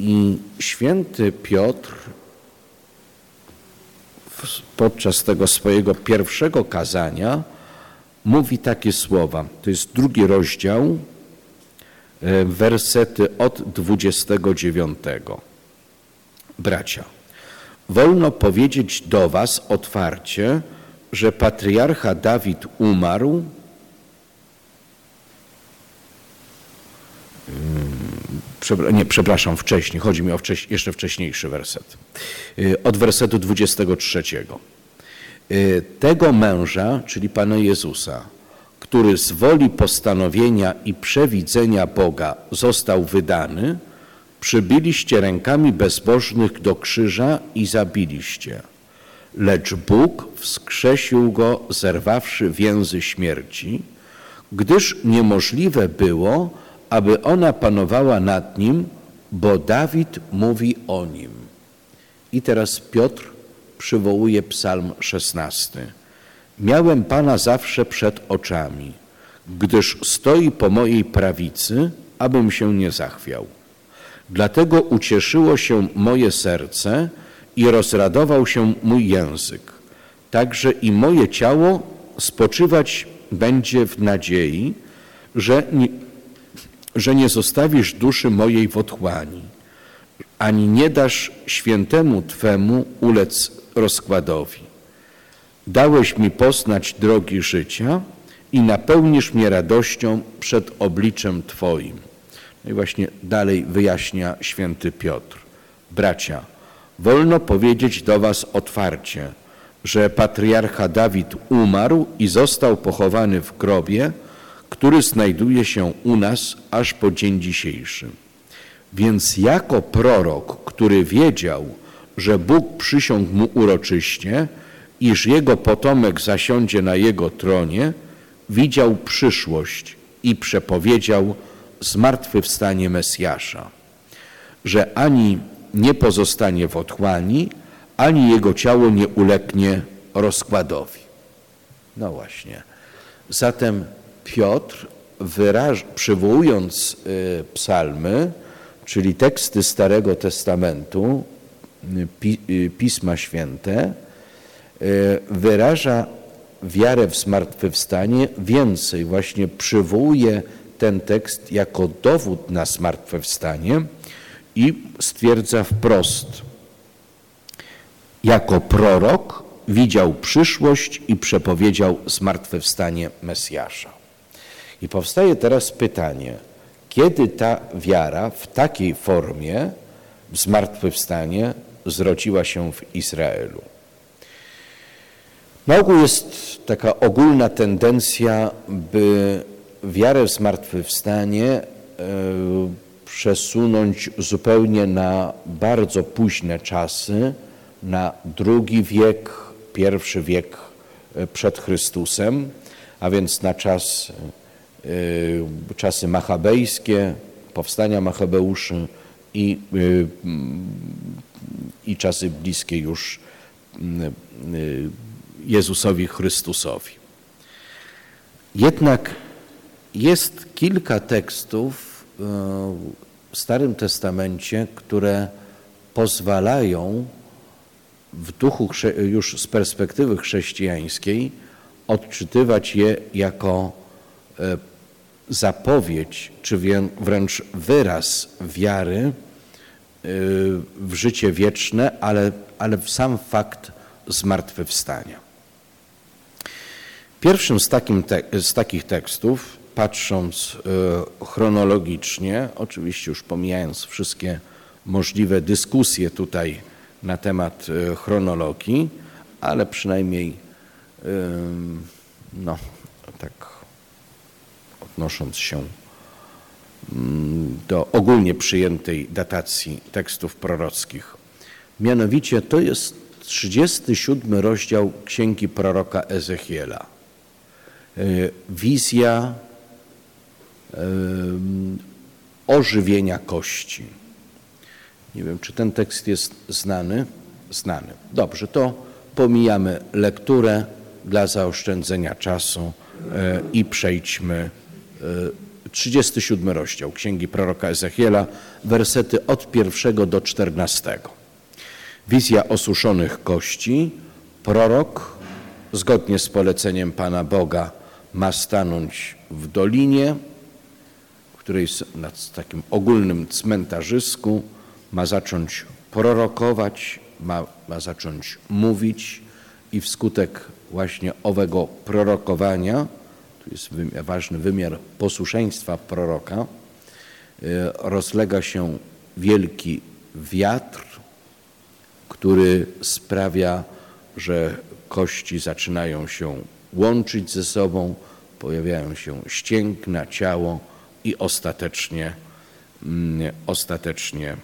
I święty Piotr podczas tego swojego pierwszego kazania mówi takie słowa. To jest drugi rozdział, e, wersety od 29. Bracia, wolno powiedzieć do was otwarcie, że patriarcha Dawid umarł nie, przepraszam, wcześniej, chodzi mi o wcześ, jeszcze wcześniejszy werset, y, od wersetu 23. Y, tego męża, czyli Pana Jezusa, który z woli postanowienia i przewidzenia Boga został wydany, przybyliście rękami bezbożnych do krzyża i zabiliście. Lecz Bóg wskrzesił go, zerwawszy więzy śmierci, gdyż niemożliwe było, aby ona panowała nad nim, bo Dawid mówi o nim. I teraz Piotr przywołuje psalm 16. Miałem Pana zawsze przed oczami, gdyż stoi po mojej prawicy, abym się nie zachwiał. Dlatego ucieszyło się moje serce i rozradował się mój język. Także i moje ciało spoczywać będzie w nadziei, że że nie zostawisz duszy mojej w otchłani, ani nie dasz świętemu Twemu ulec rozkładowi. Dałeś mi poznać drogi życia i napełnisz mnie radością przed obliczem Twoim. No i właśnie dalej wyjaśnia święty Piotr. Bracia, wolno powiedzieć do Was otwarcie, że patriarcha Dawid umarł i został pochowany w grobie, który znajduje się u nas aż po dzień dzisiejszy. Więc jako prorok, który wiedział, że Bóg przysiągł mu uroczyście, iż jego potomek zasiądzie na jego tronie, widział przyszłość i przepowiedział zmartwychwstanie Mesjasza, że ani nie pozostanie w otchłani, ani jego ciało nie ulegnie rozkładowi. No właśnie. Zatem Piotr, wyraż, przywołując y, psalmy, czyli teksty Starego Testamentu, y, y, Pisma Święte, wyraża wiarę w zmartwychwstanie, więcej właśnie przywołuje ten tekst jako dowód na zmartwychwstanie i stwierdza wprost, jako prorok widział przyszłość i przepowiedział zmartwychwstanie Mesjasza. I powstaje teraz pytanie, kiedy ta wiara w takiej formie, w zmartwychwstanie, zrodziła się w Izraelu? Na ogół jest taka ogólna tendencja, by wiarę w zmartwychwstanie e, przesunąć zupełnie na bardzo późne czasy, na drugi wiek, pierwszy wiek e, przed Chrystusem, a więc na czas, czasy machabejskie, powstania Machabeuszy i, i czasy bliskie już Jezusowi Chrystusowi. Jednak jest kilka tekstów w Starym Testamencie, które pozwalają w duchu już z perspektywy chrześcijańskiej odczytywać je jako zapowiedź, czy wręcz wyraz wiary e, w życie wieczne, ale, ale sam fakt zmartwychwstania. Pierwszym z, z takich tekstów, patrząc e, chronologicznie, oczywiście już pomijając wszystkie możliwe dyskusje tutaj na temat e, chronologii, ale przynajmniej no, tak odnosząc się mm, do ogólnie przyjętej datacji tekstów prorockich. Mianowicie to jest 37 rozdział Księgi proroka Ezechiela. E, wizja e, ożywienia kości. Nie wiem, czy ten tekst jest znany? Znany. Dobrze, to pomijamy lekturę dla zaoszczędzenia czasu e, i przejdźmy 37 rozdział Księgi proroka Ezechiela, wersety od pierwszego do czternastego. Wizja osuszonych kości. Prorok, zgodnie z poleceniem Pana Boga, ma stanąć w dolinie, w której na takim ogólnym cmentarzysku ma zacząć prorokować, ma, ma zacząć mówić i wskutek właśnie owego prorokowania, tu jest ważny wymiar posłuszeństwa proroka, e, rozlega się wielki wiatr, który sprawia, że kości zaczynają się łączyć ze sobą, pojawiają się ścięgna, ciało i ostatecznie, mm, ostatecznie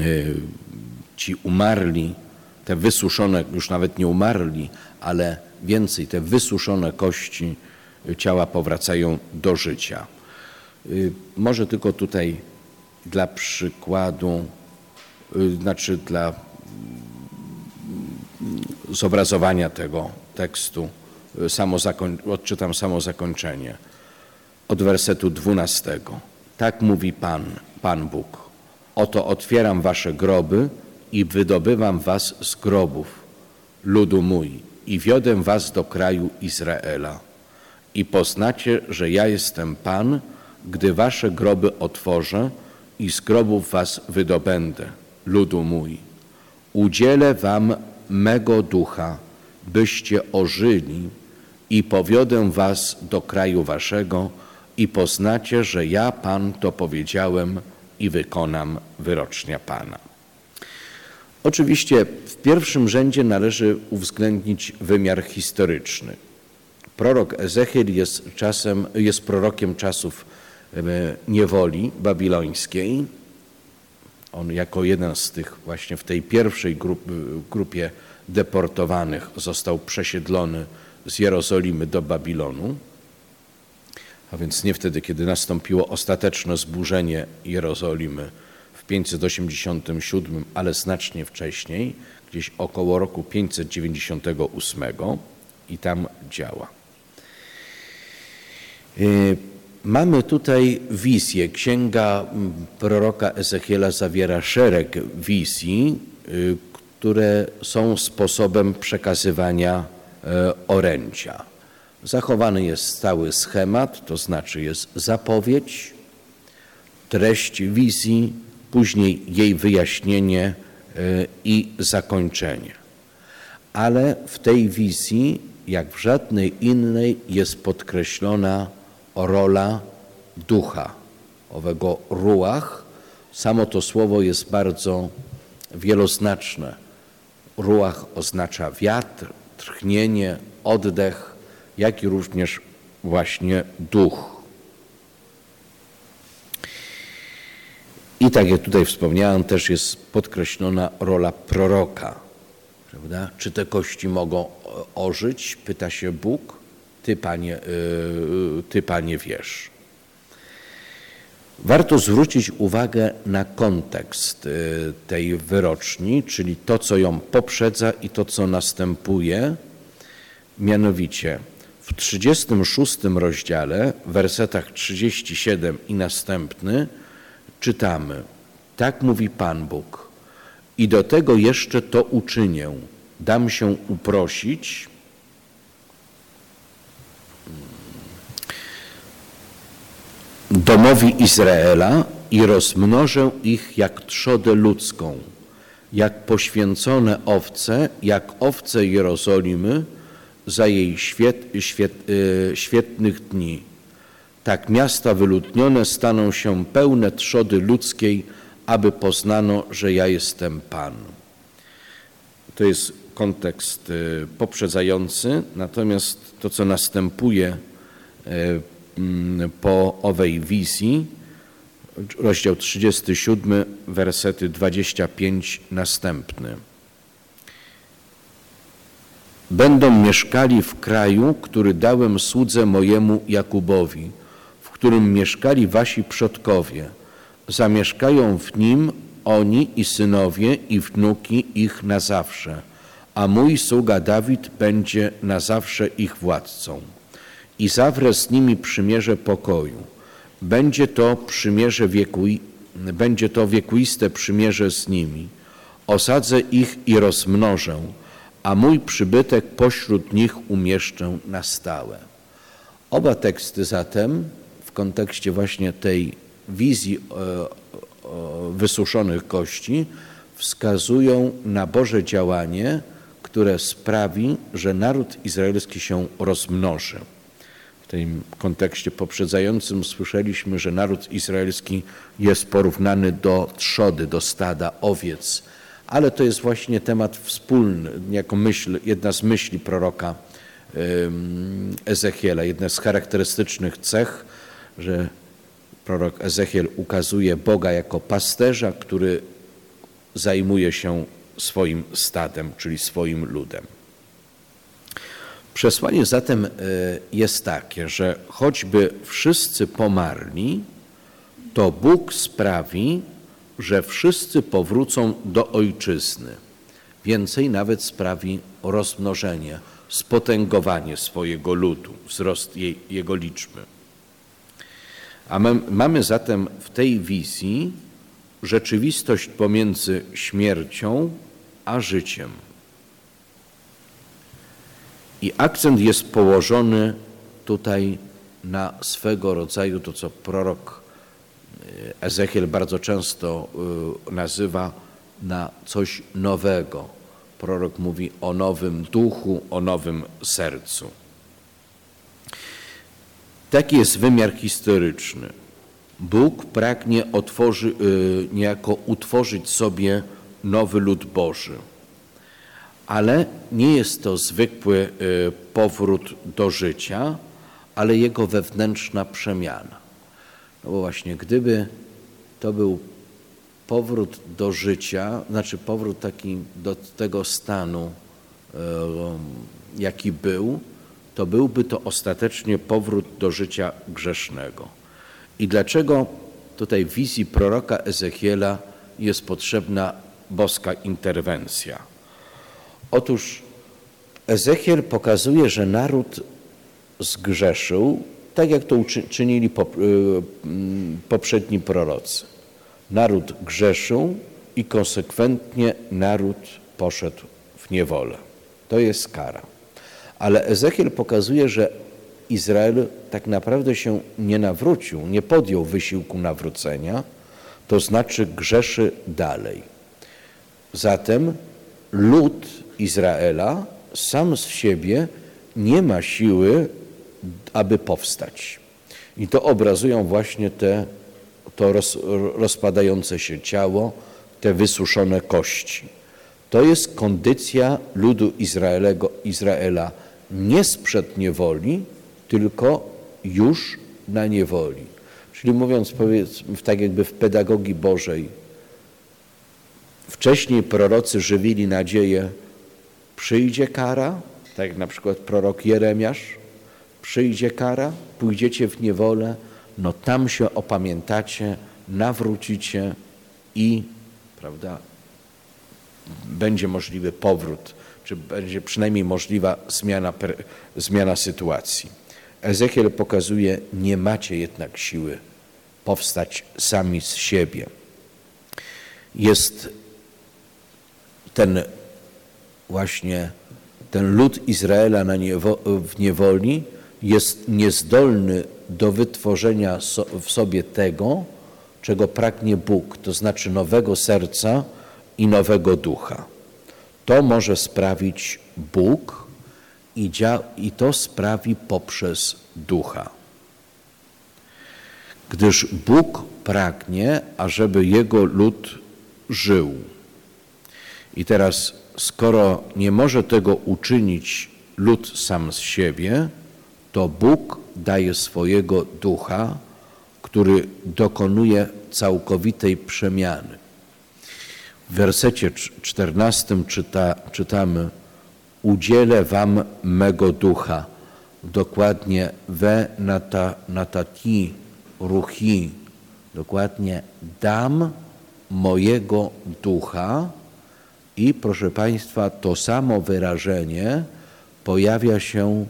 y, ci umarli, te wysuszone, już nawet nie umarli, ale więcej, te wysuszone kości ciała powracają do życia. Y, może tylko tutaj dla przykładu, y, znaczy dla zobrazowania tego tekstu samo odczytam samo zakończenie. od wersetu 12. Tak mówi Pan, Pan Bóg. Oto otwieram wasze groby i wydobywam was z grobów, ludu mój, i wiodę was do kraju Izraela. I poznacie, że ja jestem Pan, gdy wasze groby otworzę i z grobów was wydobędę, ludu mój. Udzielę wam mego ducha, byście ożyli i powiodę was do kraju waszego i poznacie, że ja, Pan, to powiedziałem i wykonam wyrocznia Pana. Oczywiście w pierwszym rzędzie należy uwzględnić wymiar historyczny. Prorok Ezechiel jest, czasem, jest prorokiem czasów niewoli babilońskiej. On jako jeden z tych właśnie w tej pierwszej grupie deportowanych został przesiedlony z Jerozolimy do Babilonu, a więc nie wtedy, kiedy nastąpiło ostateczne zburzenie Jerozolimy 587, ale znacznie wcześniej, gdzieś około roku 598 i tam działa. Y, mamy tutaj wizję. Księga proroka Ezechiela zawiera szereg wizji, y, które są sposobem przekazywania e, orędzia. Zachowany jest stały schemat, to znaczy jest zapowiedź, treść wizji, później jej wyjaśnienie e, i zakończenie. Ale w tej wizji, jak w żadnej innej, jest podkreślona rola ducha, owego ruach. Samo to słowo jest bardzo wieloznaczne Ruach oznacza wiatr, tchnienie, oddech, jak i również właśnie duch. I tak jak tutaj wspomniałem, też jest podkreślona rola proroka. Prawda? Czy te kości mogą ożyć? Pyta się Bóg. Ty, Panie, yy, ty, Panie wiesz. Warto zwrócić uwagę na kontekst y, tej wyroczni, czyli to, co ją poprzedza i to, co następuje. Mianowicie w 36 rozdziale, w wersetach 37 i następny, czytamy: Tak mówi Pan Bóg, i do tego jeszcze to uczynię. Dam się uprosić domowi Izraela i rozmnożę ich jak trzodę ludzką, jak poświęcone owce, jak owce Jerozolimy za jej świet, świet, e, świetnych dni. Tak miasta wyludnione staną się pełne trzody ludzkiej, aby poznano, że ja jestem Pan. To jest kontekst e, poprzedzający, natomiast to, co następuje e, Mm, po owej wizji, rozdział 37, wersety 25 następny. Będą mieszkali w kraju, który dałem słudze mojemu Jakubowi, którym mieszkali wasi przodkowie. Zamieszkają w nim oni i synowie i wnuki ich na zawsze, a mój sługa Dawid będzie na zawsze ich władcą i zawrę z nimi przymierze pokoju. Będzie to przymierze wieku, będzie to wiekuiste przymierze z nimi. Osadzę ich i rozmnożę, a mój przybytek pośród nich umieszczę na stałe. Oba teksty zatem kontekście właśnie tej wizji wysuszonych kości wskazują na Boże działanie, które sprawi, że naród izraelski się rozmnoży. W tym kontekście poprzedzającym słyszeliśmy, że naród izraelski jest porównany do trzody, do stada owiec, ale to jest właśnie temat wspólny, jako myśl, jedna z myśli proroka Ezechiela, jedna z charakterystycznych cech, że prorok Ezechiel ukazuje Boga jako pasterza, który zajmuje się swoim stadem, czyli swoim ludem. Przesłanie zatem e, jest takie, że choćby wszyscy pomarli, to Bóg sprawi, że wszyscy powrócą do ojczyzny. Więcej nawet sprawi rozmnożenie, spotęgowanie swojego ludu, wzrost jej, jego liczby. A my, mamy zatem w tej wizji rzeczywistość pomiędzy śmiercią a życiem. I akcent jest położony tutaj na swego rodzaju to, co prorok e, Ezechiel bardzo często e, nazywa na coś nowego. Prorok mówi o nowym duchu, o nowym sercu. Taki jest wymiar historyczny. Bóg pragnie otworzy, y, niejako utworzyć sobie nowy lud Boży. Ale nie jest to zwykły y, powrót do życia, ale jego wewnętrzna przemiana. No bo właśnie, gdyby to był powrót do życia, znaczy powrót taki do tego stanu, y, jaki był, to byłby to ostatecznie powrót do życia grzesznego. I dlaczego tutaj w wizji proroka Ezechiela jest potrzebna boska interwencja? Otóż Ezechiel pokazuje, że naród zgrzeszył, tak jak to czynili y, mm, poprzedni prorocy. Naród grzeszył i konsekwentnie naród poszedł w niewolę. To jest kara. Ale Ezechiel pokazuje, że Izrael tak naprawdę się nie nawrócił, nie podjął wysiłku nawrócenia, to znaczy grzeszy dalej. Zatem lud Izraela sam z siebie nie ma siły, aby powstać. I to obrazują właśnie te, to roz, rozpadające się ciało, te wysuszone kości. To jest kondycja ludu Izraela nie sprzed niewoli, tylko już na niewoli. Czyli mówiąc powiedzmy tak jakby w pedagogii Bożej, wcześniej prorocy żywili nadzieję, przyjdzie kara, tak jak na przykład prorok Jeremiasz, przyjdzie kara, pójdziecie w niewolę, no tam się opamiętacie, nawrócicie i, prawda, będzie możliwy powrót, czy będzie przynajmniej możliwa zmiana, zmiana sytuacji. Ezechiel pokazuje, nie macie jednak siły powstać sami z siebie. Jest ten właśnie ten lud Izraela na niewo, w niewoli jest niezdolny do wytworzenia so, w sobie tego, czego pragnie Bóg, to znaczy nowego serca i nowego ducha. To może sprawić Bóg, i, i to sprawi poprzez ducha. Gdyż Bóg pragnie, ażeby Jego lud żył. I teraz, skoro nie może tego uczynić lud sam z siebie, to Bóg daje swojego ducha, który dokonuje całkowitej przemiany. W wersecie 14 czyta, czytamy, udzielę wam mego ducha. Dokładnie we nata, natati ruchi. Dokładnie dam mojego ducha i proszę Państwa, to samo wyrażenie pojawia się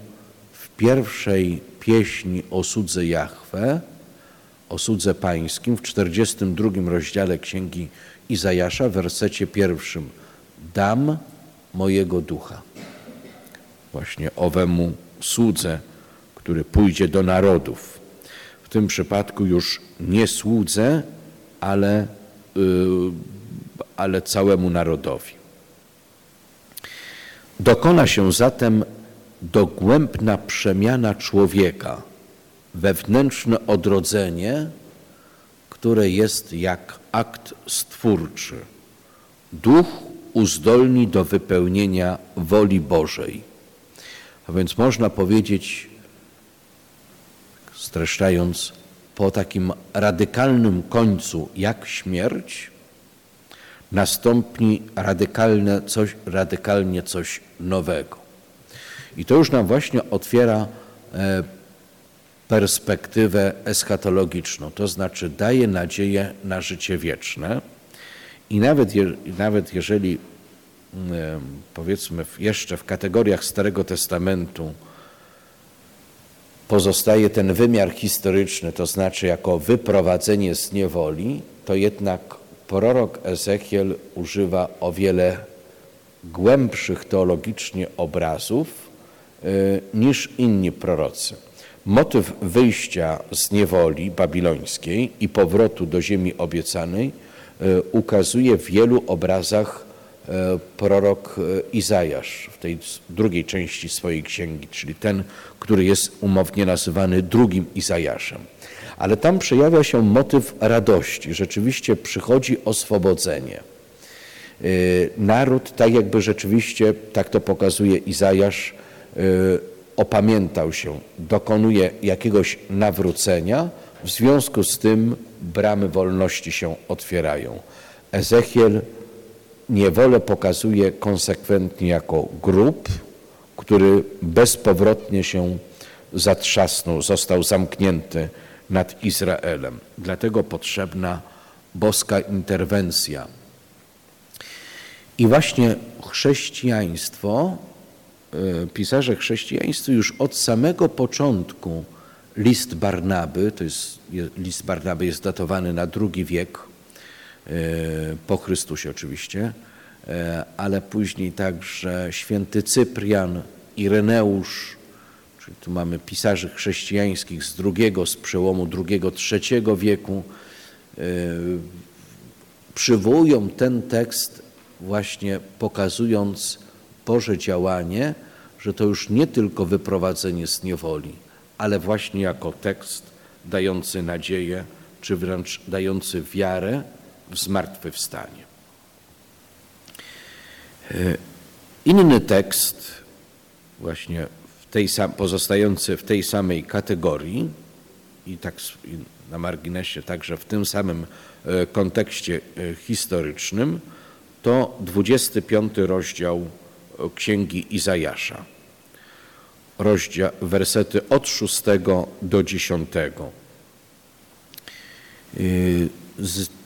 w pierwszej pieśni o Jahwe, o Pańskim w 42 rozdziale Księgi Izajasza, w wersecie pierwszym. Dam mojego ducha właśnie owemu słudze, który pójdzie do narodów. W tym przypadku już nie słudze, ale, yy, ale całemu narodowi. Dokona się zatem dogłębna przemiana człowieka, wewnętrzne odrodzenie, które jest jak akt stwórczy. Duch uzdolni do wypełnienia woli Bożej. A więc można powiedzieć, streszczając, po takim radykalnym końcu jak śmierć, nastąpi radykalne coś, radykalnie coś nowego. I to już nam właśnie otwiera e, perspektywę eschatologiczną, to znaczy daje nadzieję na życie wieczne. I nawet, nawet jeżeli powiedzmy jeszcze w kategoriach Starego Testamentu pozostaje ten wymiar historyczny, to znaczy jako wyprowadzenie z niewoli, to jednak prorok Ezechiel używa o wiele głębszych teologicznie obrazów y, niż inni prorocy. Motyw wyjścia z niewoli babilońskiej i powrotu do ziemi obiecanej y, ukazuje w wielu obrazach y, prorok Izajasz w tej drugiej części swojej księgi, czyli ten, który jest umownie nazywany drugim Izajaszem. Ale tam przejawia się motyw radości. Rzeczywiście przychodzi oswobodzenie. Naród, tak jakby rzeczywiście, tak to pokazuje Izajasz, opamiętał się, dokonuje jakiegoś nawrócenia, w związku z tym bramy wolności się otwierają. Ezechiel niewolę pokazuje konsekwentnie jako grób, który bezpowrotnie się zatrzasnął, został zamknięty nad Izraelem. Dlatego potrzebna boska interwencja. I właśnie chrześcijaństwo, pisarze chrześcijańscy już od samego początku list Barnaby, to jest list Barnaby jest datowany na drugi wiek e, po Chrystusie oczywiście, e, ale później także święty Cyprian, Ireneusz, czyli tu mamy pisarzy chrześcijańskich z drugiego, z przełomu drugiego, trzeciego wieku, przywołują ten tekst właśnie pokazując Boże działanie, że to już nie tylko wyprowadzenie z niewoli, ale właśnie jako tekst dający nadzieję, czy wręcz dający wiarę w zmartwychwstanie. E, inny tekst, właśnie w tej sam, pozostający w tej samej kategorii i tak na marginesie także w tym samym e, kontekście e, historycznym, to 25 rozdział Księgi Izajasza. Rozdział, wersety od 6 do 10. Yy,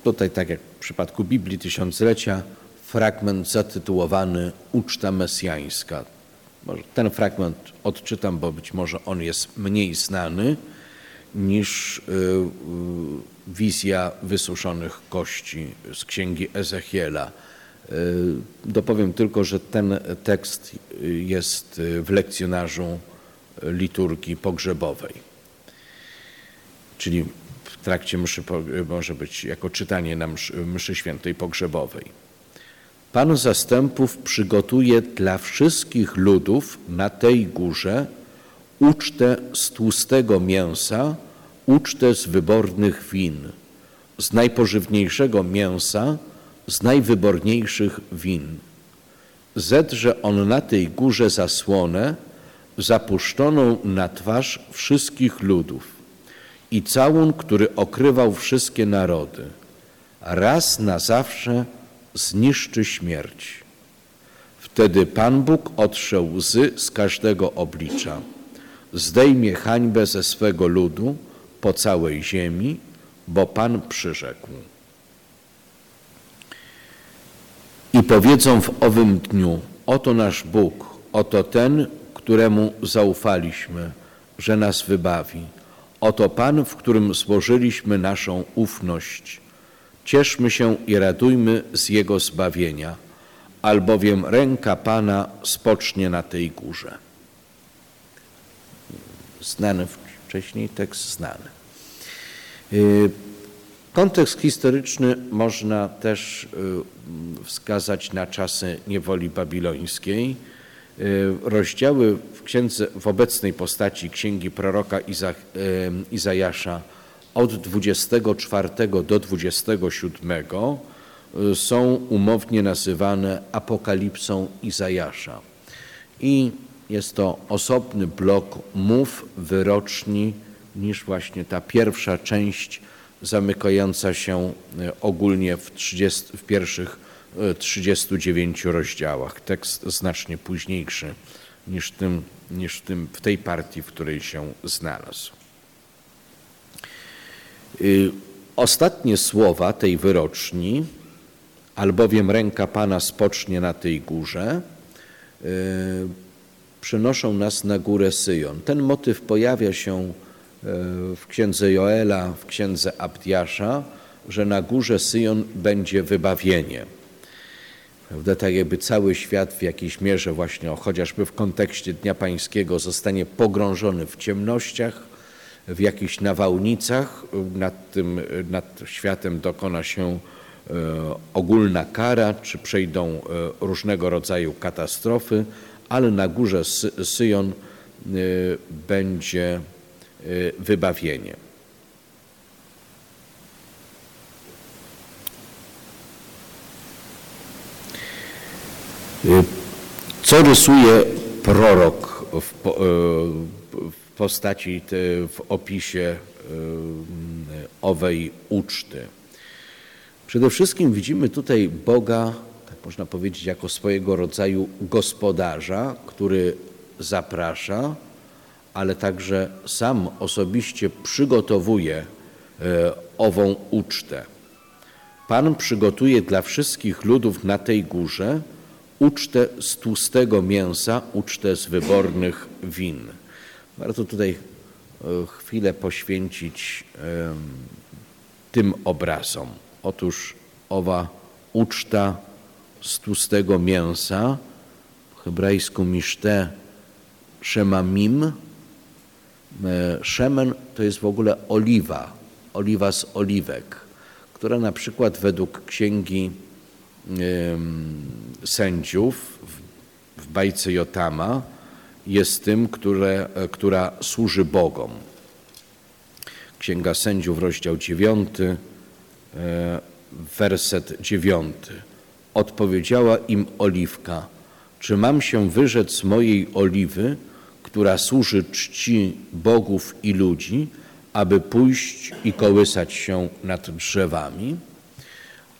tutaj, tak jak w przypadku Biblii Tysiąclecia, fragment zatytułowany Uczta Mesjańska. Może ten fragment odczytam, bo być może on jest mniej znany niż yy, yy, wizja wysuszonych kości z księgi Ezechiela. E, dopowiem tylko, że ten tekst jest w lekcjonarzu liturgii pogrzebowej, czyli w trakcie mszy może być jako czytanie na mszy, mszy świętej pogrzebowej. Pan zastępów przygotuje dla wszystkich ludów na tej górze ucztę z tłustego mięsa, ucztę z wybornych win, z najpożywniejszego mięsa, z najwyborniejszych win. Zedrze on na tej górze zasłonę, zapuszczoną na twarz wszystkich ludów i całun, który okrywał wszystkie narody. Raz na zawsze zniszczy śmierć. Wtedy Pan Bóg otrze łzy z każdego oblicza, zdejmie hańbę ze swego ludu po całej ziemi, bo Pan przyrzekł. I powiedzą w owym dniu, oto nasz Bóg, oto ten, któremu zaufaliśmy, że nas wybawi. Oto Pan, w którym złożyliśmy naszą ufność. Cieszmy się i radujmy z Jego zbawienia, albowiem ręka Pana spocznie na tej górze. Znany wcześniej tekst znany. Y, Kontekst historyczny można też y, wskazać na czasy niewoli babilońskiej. Y, rozdziały w księdze, w obecnej postaci księgi proroka Iza, y, Izajasza od 24 do 27 są umownie nazywane apokalipsą Izajasza. I jest to osobny blok mów wyroczni niż właśnie ta pierwsza część zamykająca się e, ogólnie w, 30, w pierwszych 39 e, rozdziałach. Tekst znacznie późniejszy niż, tym, niż tym, w tej partii, w której się znalazł. Y, ostatnie słowa tej wyroczni, albowiem ręka Pana spocznie na tej górze, przenoszą nas na górę Syjon. Ten motyw pojawia się e, w księdze Joela, w księdze Abdiasza, że na górze Syjon będzie wybawienie. Prawda? Tak jakby cały świat w jakiejś mierze właśnie, chociażby w kontekście Dnia Pańskiego zostanie pogrążony w ciemnościach, w jakichś nawałnicach. Nad tym, nad światem dokona się e, ogólna kara, czy przejdą e, różnego rodzaju katastrofy, ale na górze Syjon e, będzie wybawienie. Co rysuje prorok w, w postaci, w opisie owej uczty? Przede wszystkim widzimy tutaj Boga, tak można powiedzieć, jako swojego rodzaju gospodarza, który zaprasza, ale także sam osobiście przygotowuje ową ucztę. Pan przygotuje dla wszystkich ludów na tej górze ucztę z tłustego mięsa, ucztę z wybornych win. Warto tutaj e, chwilę poświęcić tym obrazom. Otóż owa uczta z tłustego mięsa, w hebrajsku miszte szemamim, szemen to jest w ogóle oliwa, oliwa z oliwek, która na przykład według księgi sędziów w bajce Jotama jest tym, które, która służy Bogom. Księga Sędziów, rozdział 9, e, werset 9. Odpowiedziała im oliwka, czy mam się wyrzec mojej oliwy, która służy czci bogów i ludzi, aby pójść i kołysać się nad drzewami?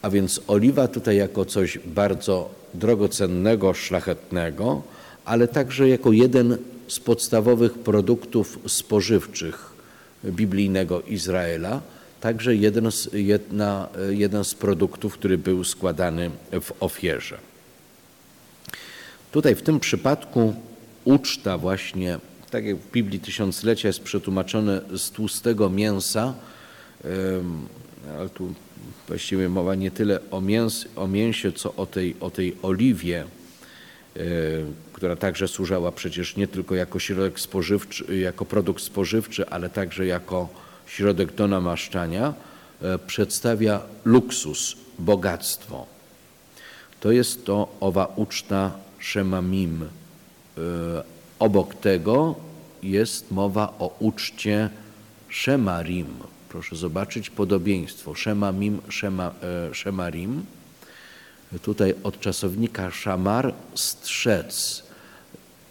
A więc oliwa tutaj jako coś bardzo drogocennego, szlachetnego, ale także jako jeden z podstawowych produktów spożywczych biblijnego Izraela, także jeden z, jedna, jeden z produktów, który był składany w ofierze. Tutaj w tym przypadku uczta właśnie, tak jak w Biblii Tysiąclecia jest przetłumaczone z tłustego mięsa, ale tu właściwie mowa nie tyle o, mięs, o mięsie, co o tej, o tej oliwie, e, która także służyła przecież nie tylko jako środek spożywczy, jako produkt spożywczy, ale także jako środek do namaszczania, e, przedstawia luksus, bogactwo. To jest to owa uczta Shemamim. E, obok tego jest mowa o uczcie Shemarim, Proszę zobaczyć podobieństwo. Shemamim, shema, e, Shemarim. Tutaj od czasownika szamar strzec.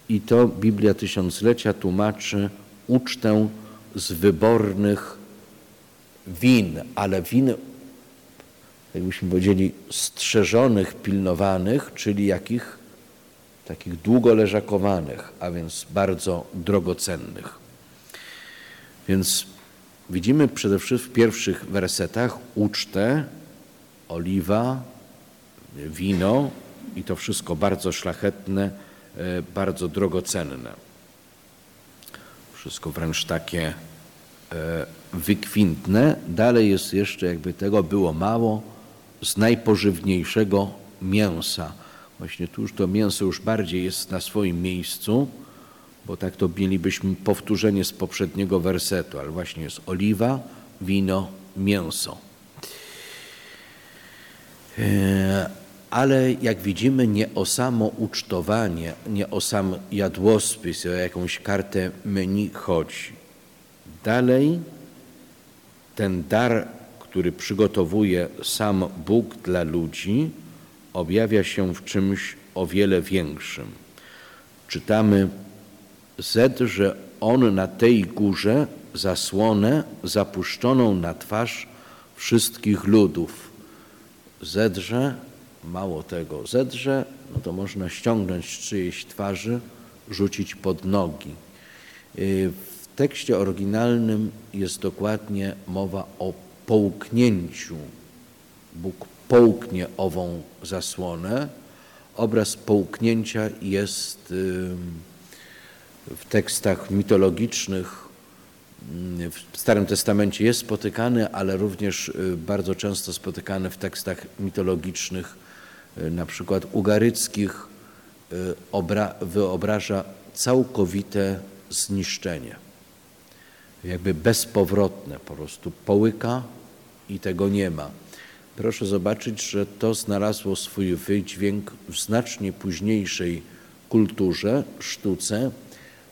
I to Biblia Tysiąclecia tłumaczy ucztę z wybornych win, ale win, jakbyśmy powiedzieli, strzeżonych, pilnowanych, czyli jakich? Takich długo leżakowanych, a więc bardzo drogocennych. Więc Widzimy przede wszystkim w pierwszych wersetach ucztę, oliwa, wino i to wszystko bardzo szlachetne, e, bardzo drogocenne. Wszystko wręcz takie e, wykwintne. Dalej jest jeszcze, jakby tego było mało, z najpożywniejszego mięsa. Właśnie tu już to mięso już bardziej jest na swoim miejscu bo tak to mielibyśmy powtórzenie z poprzedniego wersetu, ale właśnie jest oliwa, wino, mięso. E, ale jak widzimy, nie o samo ucztowanie, nie o sam jadłospis, o jakąś kartę menu chodzi. Dalej ten dar, który przygotowuje sam Bóg dla ludzi, objawia się w czymś o wiele większym. Czytamy zedrze on na tej górze zasłonę zapuszczoną na twarz wszystkich ludów. Zedrze, mało tego, zedrze, no to można ściągnąć z czyjejś twarzy, rzucić pod nogi. Y, w tekście oryginalnym jest dokładnie mowa o połknięciu. Bóg połknie ową zasłonę. Obraz połknięcia jest w tekstach mitologicznych w Starym Testamencie jest spotykany, ale również y, bardzo często spotykany w tekstach mitologicznych, y, na przykład ugaryckich, wyobraża całkowite zniszczenie. Jakby bezpowrotne, po prostu połyka i tego nie ma. Proszę zobaczyć, że to znalazło swój wydźwięk w znacznie późniejszej kulturze, sztuce,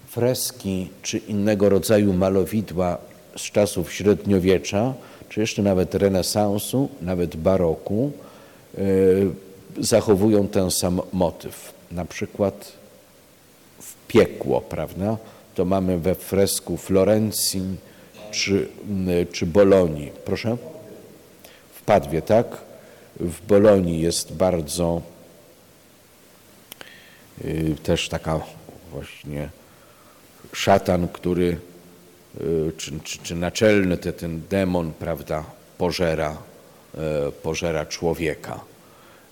freski czy innego rodzaju malowidła z czasów średniowiecza, czy jeszcze nawet renesansu, nawet baroku, yy, zachowują ten sam motyw. Na przykład w piekło, prawda? To mamy we fresku Florencji czy, czy Bolonii. Proszę? Padwie, tak? W Bolonii jest bardzo yy, też taka właśnie szatan, który, y, czy, czy, czy naczelny te, ten demon, prawda, pożera, y, pożera człowieka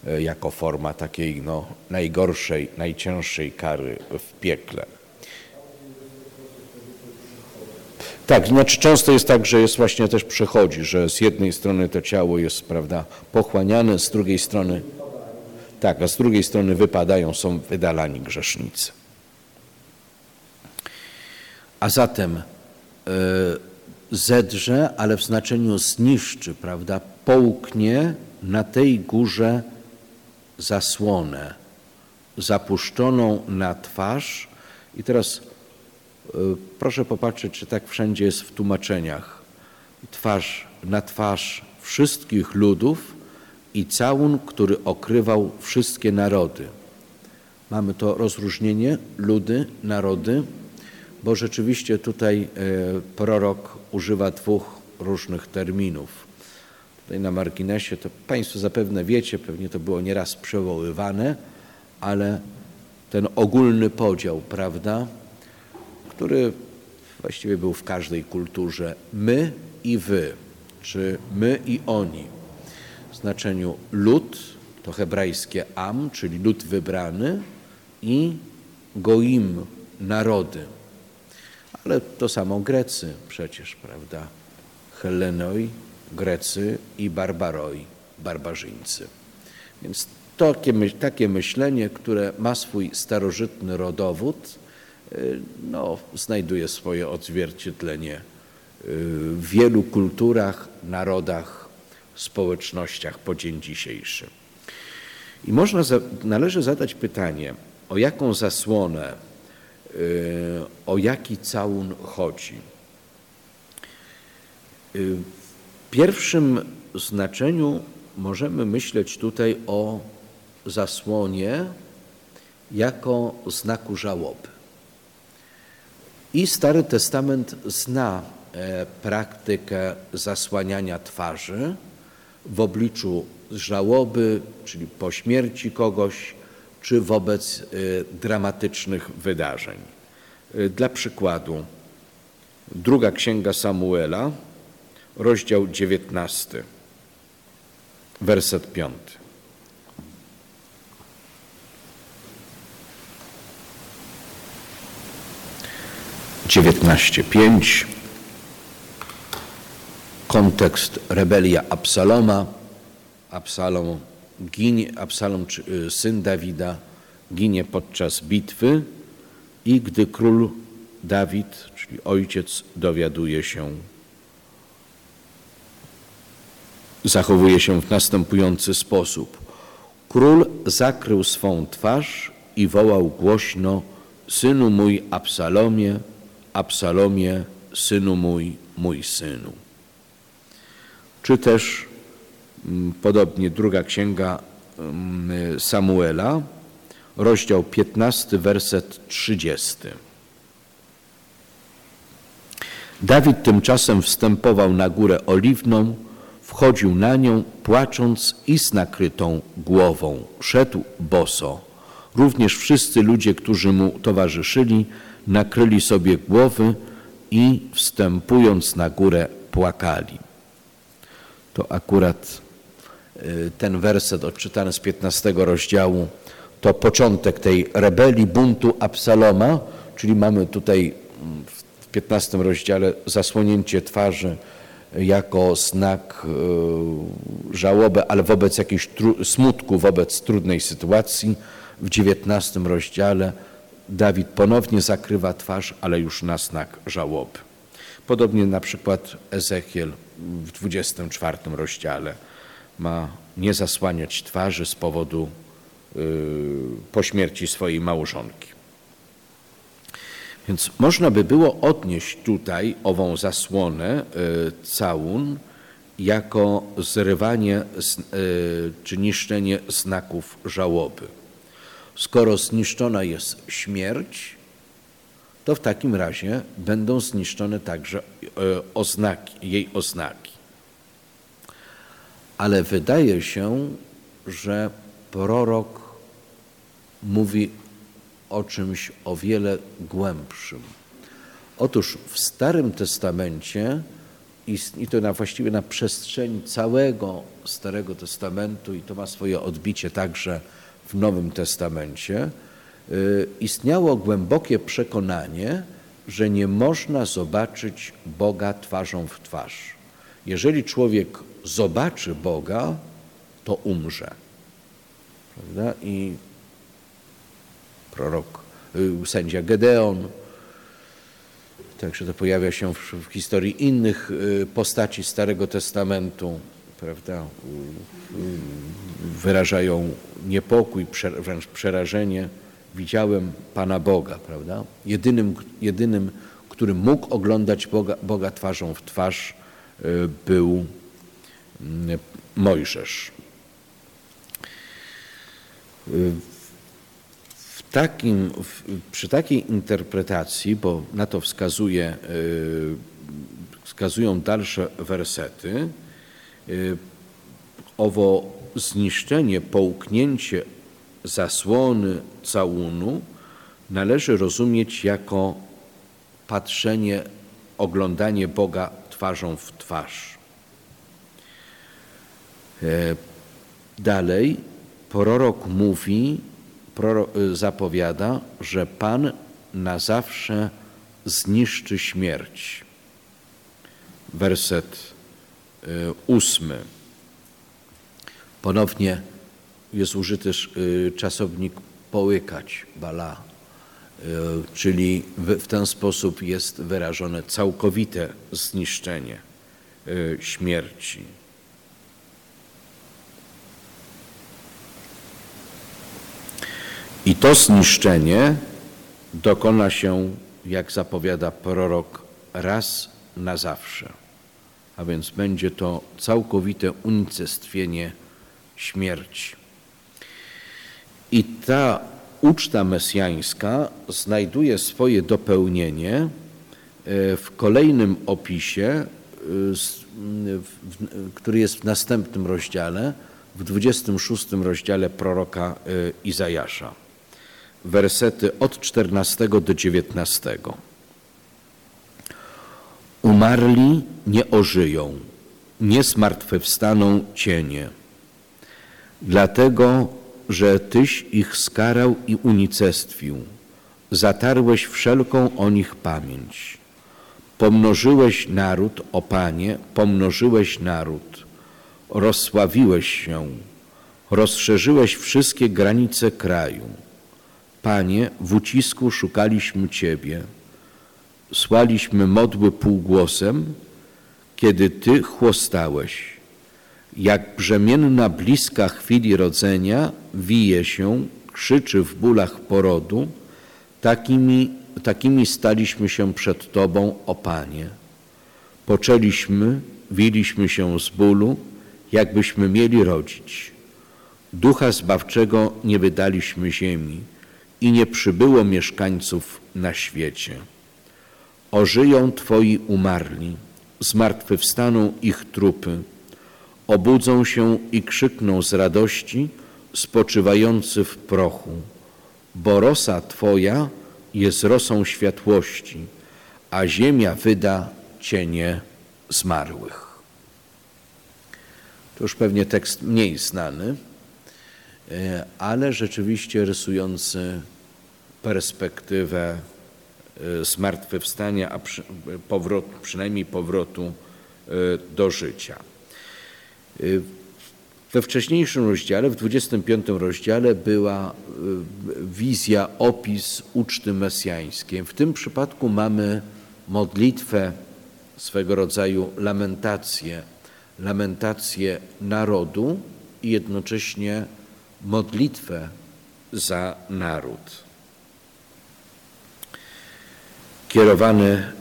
y, jako forma takiej no, najgorszej, najcięższej kary w piekle. Tak, znaczy często jest tak, że jest właśnie też przechodzi, że z jednej strony to ciało jest, prawda, pochłaniane, z drugiej strony, tak, a z drugiej strony wypadają, są wydalani grzesznicy. A zatem e, zedrze, ale w znaczeniu zniszczy, prawda? Połknie na tej górze zasłonę zapuszczoną na twarz. I teraz proszę popatrzeć, czy tak wszędzie jest w tłumaczeniach. Twarz na twarz wszystkich ludów i całun, który okrywał wszystkie narody. Mamy to rozróżnienie ludy, narody bo rzeczywiście tutaj e, prorok używa dwóch różnych terminów. Tutaj na marginesie to Państwo zapewne wiecie, pewnie to było nieraz przewoływane, ale ten ogólny podział, prawda, który właściwie był w każdej kulturze, my i wy, czy my i oni, w znaczeniu lud, to hebrajskie am, czyli lud wybrany i goim, narody. Ale to samo Grecy przecież, prawda? Hellenoi, Grecy i Barbaroi, barbarzyńcy. Więc takie, takie myślenie, które ma swój starożytny rodowód, no, znajduje swoje odzwierciedlenie y, w wielu kulturach, narodach, społecznościach po dzień dzisiejszy. I można, należy zadać pytanie, o jaką zasłonę o jaki całun chodzi. W pierwszym znaczeniu możemy myśleć tutaj o zasłonie jako znaku żałoby. I Stary Testament zna e, praktykę zasłaniania twarzy w obliczu żałoby, czyli po śmierci kogoś, czy wobec y, dramatycznych wydarzeń. Y, dla przykładu, druga księga Samuela, rozdział 19, werset 5. Dziewiętnaście pięć. Kontekst rebelia Absaloma. Absalom ginie, Absalom, y, syn Dawida, ginie podczas bitwy i gdy król Dawid, czyli ojciec, dowiaduje się, zachowuje się w następujący sposób. Król zakrył swą twarz i wołał głośno: Synu mój Absalomie, Absalomie, synu mój, mój synu. Czy też Mm, podobnie druga księga mm, Samuela, rozdział 15, werset 30. Dawid tymczasem wstępował na górę oliwną, wchodził na nią, płacząc i z nakrytą głową. Szedł boso. Również wszyscy ludzie, którzy mu towarzyszyli, nakryli sobie głowy i wstępując na górę płakali. To akurat Y, ten werset odczytany z 15 rozdziału to początek tej rebelii, buntu Absaloma, czyli mamy tutaj w 15 rozdziale zasłonięcie twarzy jako znak e, żałoby, ale wobec jakiegoś smutku, wobec trudnej sytuacji. W 19 rozdziale Dawid ponownie zakrywa twarz, ale już na znak żałoby. Podobnie na przykład Ezechiel w 24 rozdziale ma nie zasłaniać twarzy z powodu y, po śmierci swojej małżonki. Więc można by było odnieść tutaj ową zasłonę, y, całun, jako zrywanie y, czy niszczenie znaków żałoby. Skoro zniszczona jest śmierć, to w takim razie będą zniszczone także oznaki, jej oznaki. Ale wydaje się, że prorok mówi o czymś o wiele głębszym. Otóż w Starym Testamencie i to na, właściwie na przestrzeni całego Starego Testamentu i to ma swoje odbicie także w Nowym Testamencie, y, istniało głębokie przekonanie, że nie można zobaczyć Boga twarzą w twarz. Jeżeli człowiek zobaczy Boga, to umrze. Prawda? I prorok, y, sędzia Gedeon, także to pojawia się w, w historii innych y, postaci Starego Testamentu, prawda? Wyrażają niepokój, wręcz przerażenie. Widziałem Pana Boga, prawda? Jedynym, jedynym który mógł oglądać Boga, Boga twarzą w twarz, y, był Mojżesz. W takim, w, przy takiej interpretacji, bo na to wskazuje, y, wskazują dalsze wersety, y, owo zniszczenie, połknięcie zasłony całunu należy rozumieć jako patrzenie, oglądanie Boga twarzą w twarz. E, dalej prorok mówi, prorok y, zapowiada, że Pan na zawsze zniszczy śmierć. Werset y, ósmy. Ponownie jest użyty y, czasownik połykać, bala, czyli w ten sposób jest wyrażone całkowite zniszczenie śmierci. I to zniszczenie dokona się, jak zapowiada prorok, raz na zawsze. A więc będzie to całkowite unicestwienie śmierci. I ta uczta mesjańska znajduje swoje dopełnienie e, w kolejnym opisie, e, który jest w następnym rozdziale, w 26 rozdziale proroka e, Izajasza wersety od 14 do 19. Umarli nie ożyją, nie zmartwychwstaną cienie, dlatego, że Tyś ich skarał i unicestwił, zatarłeś wszelką o nich pamięć. Pomnożyłeś naród, o Panie, pomnożyłeś naród, rozsławiłeś się, rozszerzyłeś wszystkie granice kraju Panie, w ucisku szukaliśmy Ciebie. Słaliśmy modły półgłosem, kiedy Ty chłostałeś. Jak brzemienna bliska chwili rodzenia wije się, krzyczy w bólach porodu, takimi, takimi staliśmy się przed Tobą, o Panie. Poczęliśmy, wiliśmy się z bólu, jakbyśmy mieli rodzić. Ducha Zbawczego nie wydaliśmy ziemi i nie przybyło mieszkańców na świecie. Ożyją Twoi umarli, zmartwychwstaną ich trupy, obudzą się i krzykną z radości, spoczywający w prochu, bo rosa Twoja jest rosą światłości, a ziemia wyda cienie zmarłych. To już pewnie tekst mniej znany, E, ale rzeczywiście rysujący perspektywę zmartwychwstania, a przy, przynajmniej powrotu do życia. We wcześniejszym rozdziale, w 25 rozdziale była wizja, opis uczty mesjańskiej. W tym przypadku mamy modlitwę, swego rodzaju lamentację, lamentację narodu i jednocześnie modlitwę za naród. Kierowany,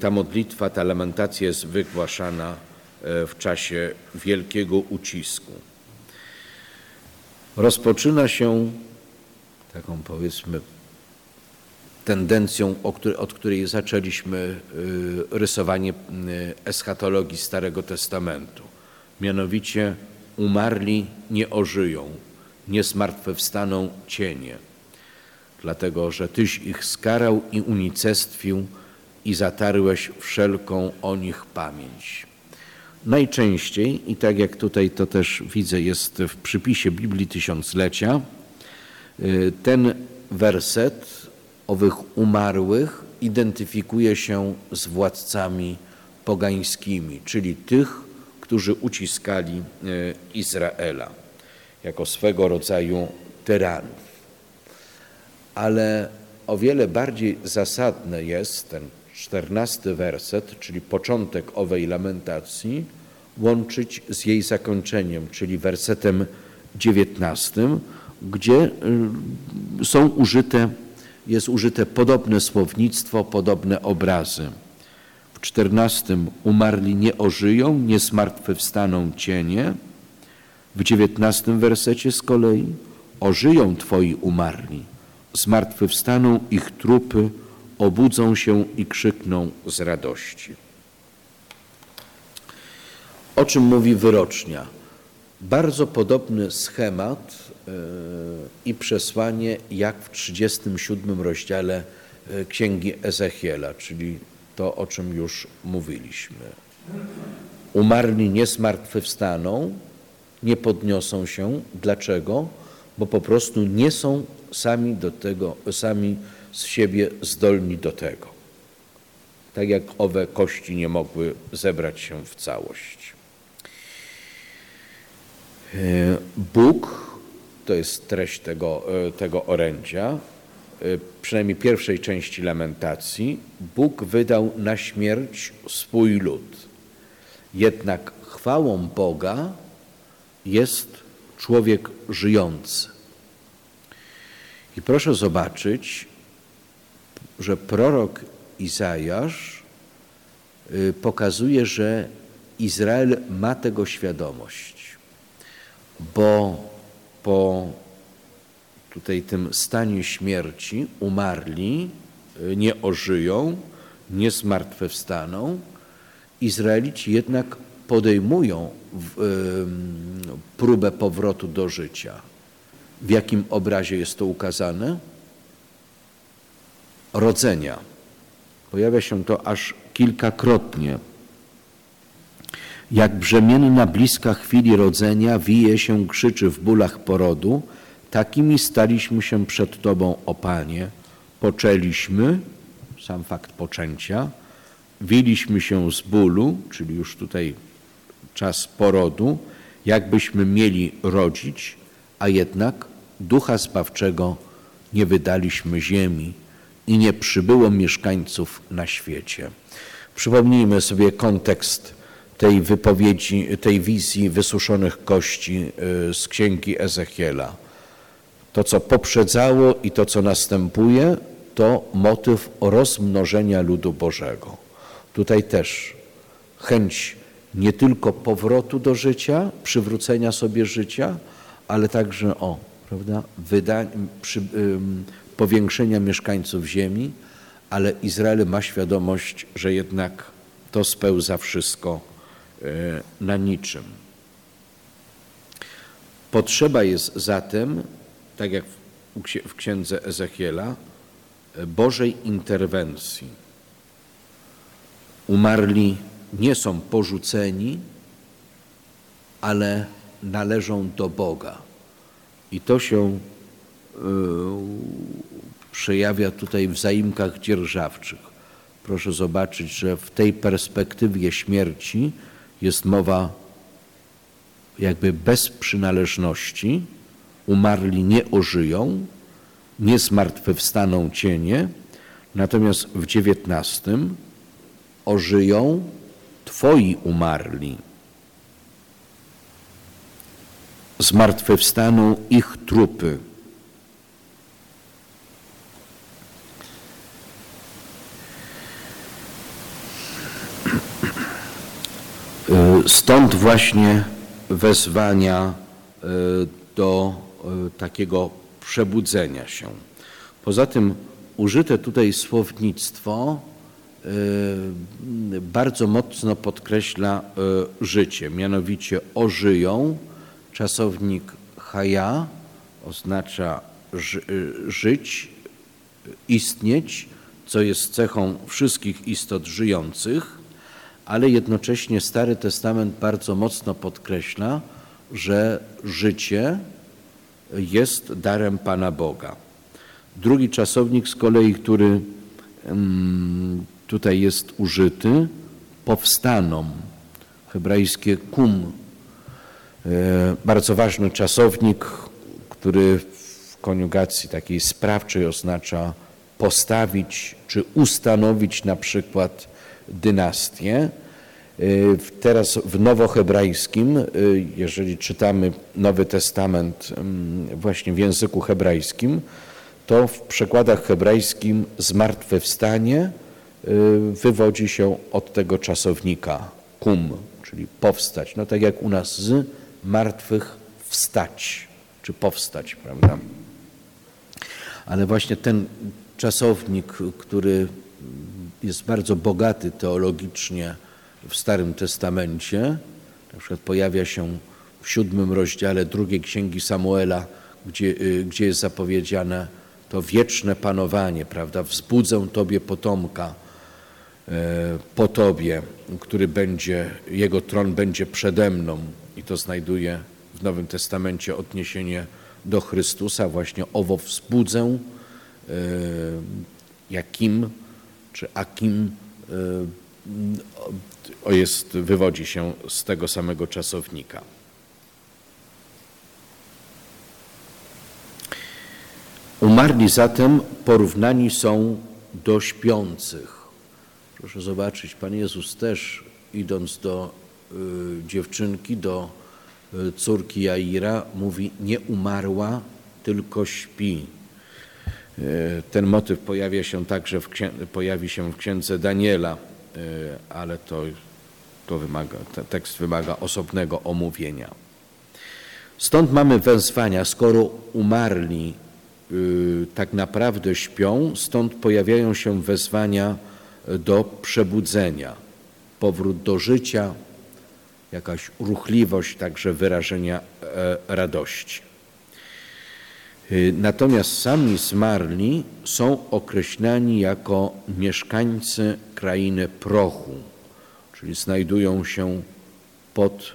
ta modlitwa, ta lamentacja jest wygłaszana w czasie wielkiego ucisku. Rozpoczyna się taką powiedzmy tendencją, od której zaczęliśmy rysowanie eschatologii Starego Testamentu. Mianowicie umarli nie ożyją, nie zmartwychwstaną cienie, dlatego że Tyś ich skarał i unicestwił i zatarłeś wszelką o nich pamięć. Najczęściej, i tak jak tutaj to też widzę, jest w przypisie Biblii Tysiąclecia, ten werset owych umarłych identyfikuje się z władcami pogańskimi, czyli tych, którzy uciskali Izraela jako swego rodzaju tyranów. Ale o wiele bardziej zasadne jest ten czternasty werset, czyli początek owej lamentacji, łączyć z jej zakończeniem, czyli wersetem dziewiętnastym, gdzie są użyte, jest użyte podobne słownictwo, podobne obrazy. W czternastym umarli nie ożyją, nie zmartwychwstaną cienie. W dziewiętnastym wersecie z kolei ożyją Twoi umarli, zmartwychwstaną ich trupy, obudzą się i krzykną z radości. O czym mówi wyrocznia? Bardzo podobny schemat i przesłanie jak w 37 rozdziale Księgi Ezechiela, czyli to, o czym już mówiliśmy. Umarli nie zmartwychwstaną, nie podniosą się. Dlaczego? Bo po prostu nie są sami do tego, sami z siebie zdolni do tego. Tak jak owe kości nie mogły zebrać się w całość. Bóg, to jest treść tego, tego orędzia, przynajmniej pierwszej części lamentacji, Bóg wydał na śmierć swój lud. Jednak chwałą Boga jest człowiek żyjący. I proszę zobaczyć, że prorok Izajasz pokazuje, że Izrael ma tego świadomość, bo po tutaj tym stanie śmierci umarli, nie ożyją, nie zmartwychwstaną. Izraelici jednak podejmują próbę powrotu do życia. W jakim obrazie jest to ukazane? Rodzenia. Pojawia się to aż kilkakrotnie. Jak brzemienna bliska chwili rodzenia wije się, krzyczy w bólach porodu, takimi staliśmy się przed Tobą, o Panie. Poczęliśmy, sam fakt poczęcia, wiliśmy się z bólu, czyli już tutaj czas porodu, jakbyśmy mieli rodzić, a jednak ducha zbawczego nie wydaliśmy ziemi i nie przybyło mieszkańców na świecie. Przypomnijmy sobie kontekst tej wypowiedzi, tej wizji wysuszonych kości z księgi Ezechiela. To, co poprzedzało i to, co następuje, to motyw rozmnożenia ludu Bożego. Tutaj też chęć nie tylko powrotu do życia, przywrócenia sobie życia, ale także o, prawda, wydań, przy, powiększenia mieszkańców ziemi, ale Izrael ma świadomość, że jednak to spełza wszystko y, na niczym. Potrzeba jest zatem, tak jak w księdze Ezechiela, Bożej interwencji. Umarli nie są porzuceni, ale należą do Boga. I to się przejawia tutaj w zaimkach dzierżawczych. Proszę zobaczyć, że w tej perspektywie śmierci jest mowa jakby bez przynależności. Umarli nie ożyją, nie zmartwychwstaną cienie, natomiast w dziewiętnastym ożyją Twoi umarli. Zmartwychwstaną ich trupy. Stąd właśnie wezwania e, do e, takiego przebudzenia się. Poza tym użyte tutaj słownictwo e, bardzo mocno podkreśla życie, mianowicie ożyją. Czasownik haja oznacza żyć, istnieć, co jest cechą wszystkich istot żyjących ale jednocześnie Stary Testament bardzo mocno podkreśla, że życie jest darem Pana Boga. Drugi czasownik z kolei, który tutaj jest użyty, powstaną. Hebrajskie kum. E, bardzo ważny czasownik, który w koniugacji takiej sprawczej oznacza postawić czy ustanowić na przykład dynastię. Y, teraz w nowohebrajskim, y, jeżeli czytamy Nowy Testament mm, właśnie w języku hebrajskim, to w przekładach hebrajskim zmartwychwstanie y, wywodzi się od tego czasownika kum, czyli powstać. No tak jak u nas z martwych wstać, czy powstać, prawda? Ale właśnie ten czasownik, który jest bardzo bogaty teologicznie w Starym Testamencie. Na przykład pojawia się w siódmym rozdziale drugiej księgi Samuela, gdzie, y, gdzie jest zapowiedziane to wieczne panowanie, prawda? Wzbudzę Tobie potomka e, po Tobie, który będzie, jego tron będzie przede mną. I to znajduje w Nowym Testamencie odniesienie do Chrystusa, właśnie owo wzbudzę, e, jakim czy akim o jest, wywodzi się z tego samego czasownika. Umarli zatem porównani są do śpiących. Proszę zobaczyć, Pan Jezus też idąc do y, dziewczynki, do y, córki Jaira, mówi nie umarła, tylko śpi. E, ten motyw pojawia się także w, pojawi się w księdze Daniela, e, ale to, to wymaga, tekst wymaga osobnego omówienia. Stąd mamy wezwania, skoro umarli y, tak naprawdę śpią, stąd pojawiają się wezwania do przebudzenia, powrót do życia, jakaś ruchliwość, także wyrażenia e, radości. Y, natomiast sami zmarli są określani jako mieszkańcy krainy prochu, czyli znajdują się pod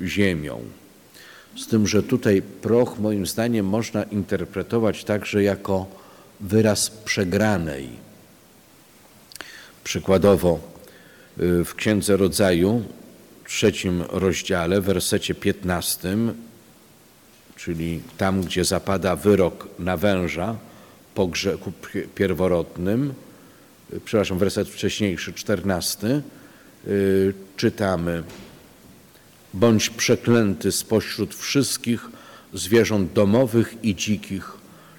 ziemią. Z tym, że tutaj proch moim zdaniem można interpretować także jako wyraz przegranej. Przykładowo y, w Księdze Rodzaju, trzecim rozdziale, wersecie 15 czyli tam, gdzie zapada wyrok na węża po grzechu pierworodnym, y, przepraszam, werset wcześniejszy, czternasty, y, czytamy Bądź przeklęty spośród wszystkich zwierząt domowych i dzikich.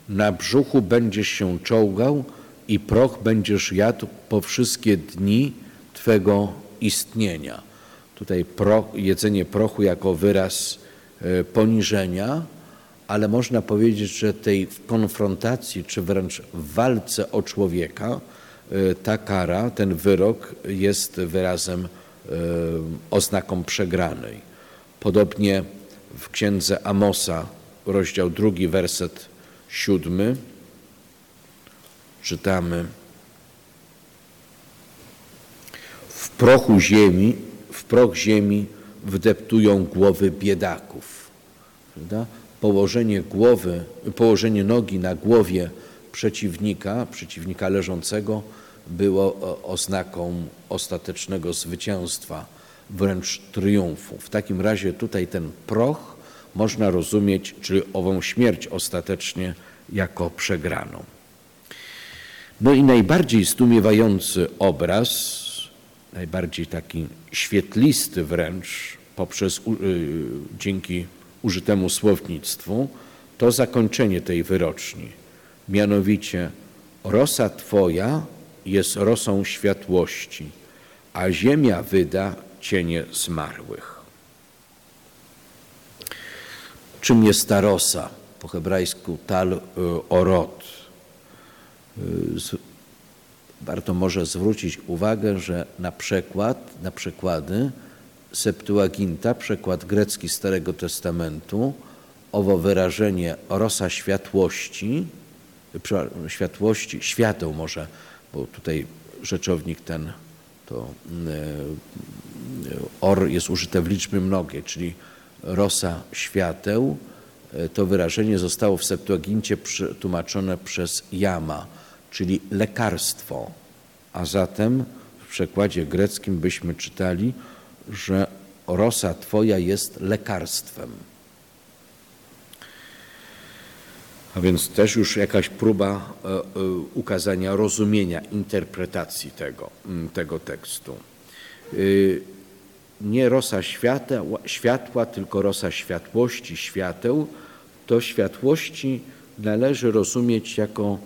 Na brzuchu będziesz się czołgał i proch będziesz jadł po wszystkie dni Twego istnienia. Tutaj pro, jedzenie prochu jako wyraz poniżenia, ale można powiedzieć, że tej konfrontacji, czy wręcz walce o człowieka, e, ta kara, ten wyrok jest wyrazem, e, oznaką przegranej. Podobnie w księdze Amosa, rozdział drugi, werset siódmy, czytamy w prochu ziemi, w proch ziemi wdeptują głowy biedaków. Prawda? położenie głowy, położenie nogi na głowie przeciwnika, przeciwnika leżącego, było oznaką ostatecznego zwycięstwa, wręcz triumfu. W takim razie tutaj ten proch można rozumieć, czyli ową śmierć ostatecznie jako przegraną. No i najbardziej zdumiewający obraz, najbardziej taki świetlisty wręcz, poprzez, y, dzięki użytemu słownictwu, to zakończenie tej wyroczni. Mianowicie rosa Twoja jest rosą światłości, a ziemia wyda cienie zmarłych. Czym jest ta rosa? Po hebrajsku tal y, orot. Warto może zwrócić uwagę, że na przykład, na przykłady Septuaginta, przekład grecki Starego Testamentu, owo wyrażenie rosa światłości, światłości, świateł może, bo tutaj rzeczownik ten, to e, or jest użyte w liczbie mnogiej, czyli rosa świateł, e, to wyrażenie zostało w Septuagincie tłumaczone przez jama, czyli lekarstwo, a zatem w przekładzie greckim byśmy czytali, że rosa Twoja jest lekarstwem. A więc też już jakaś próba e, e, ukazania rozumienia, interpretacji tego, tego tekstu. Y, nie rosa światła, światła, tylko rosa światłości, świateł. To światłości należy rozumieć jako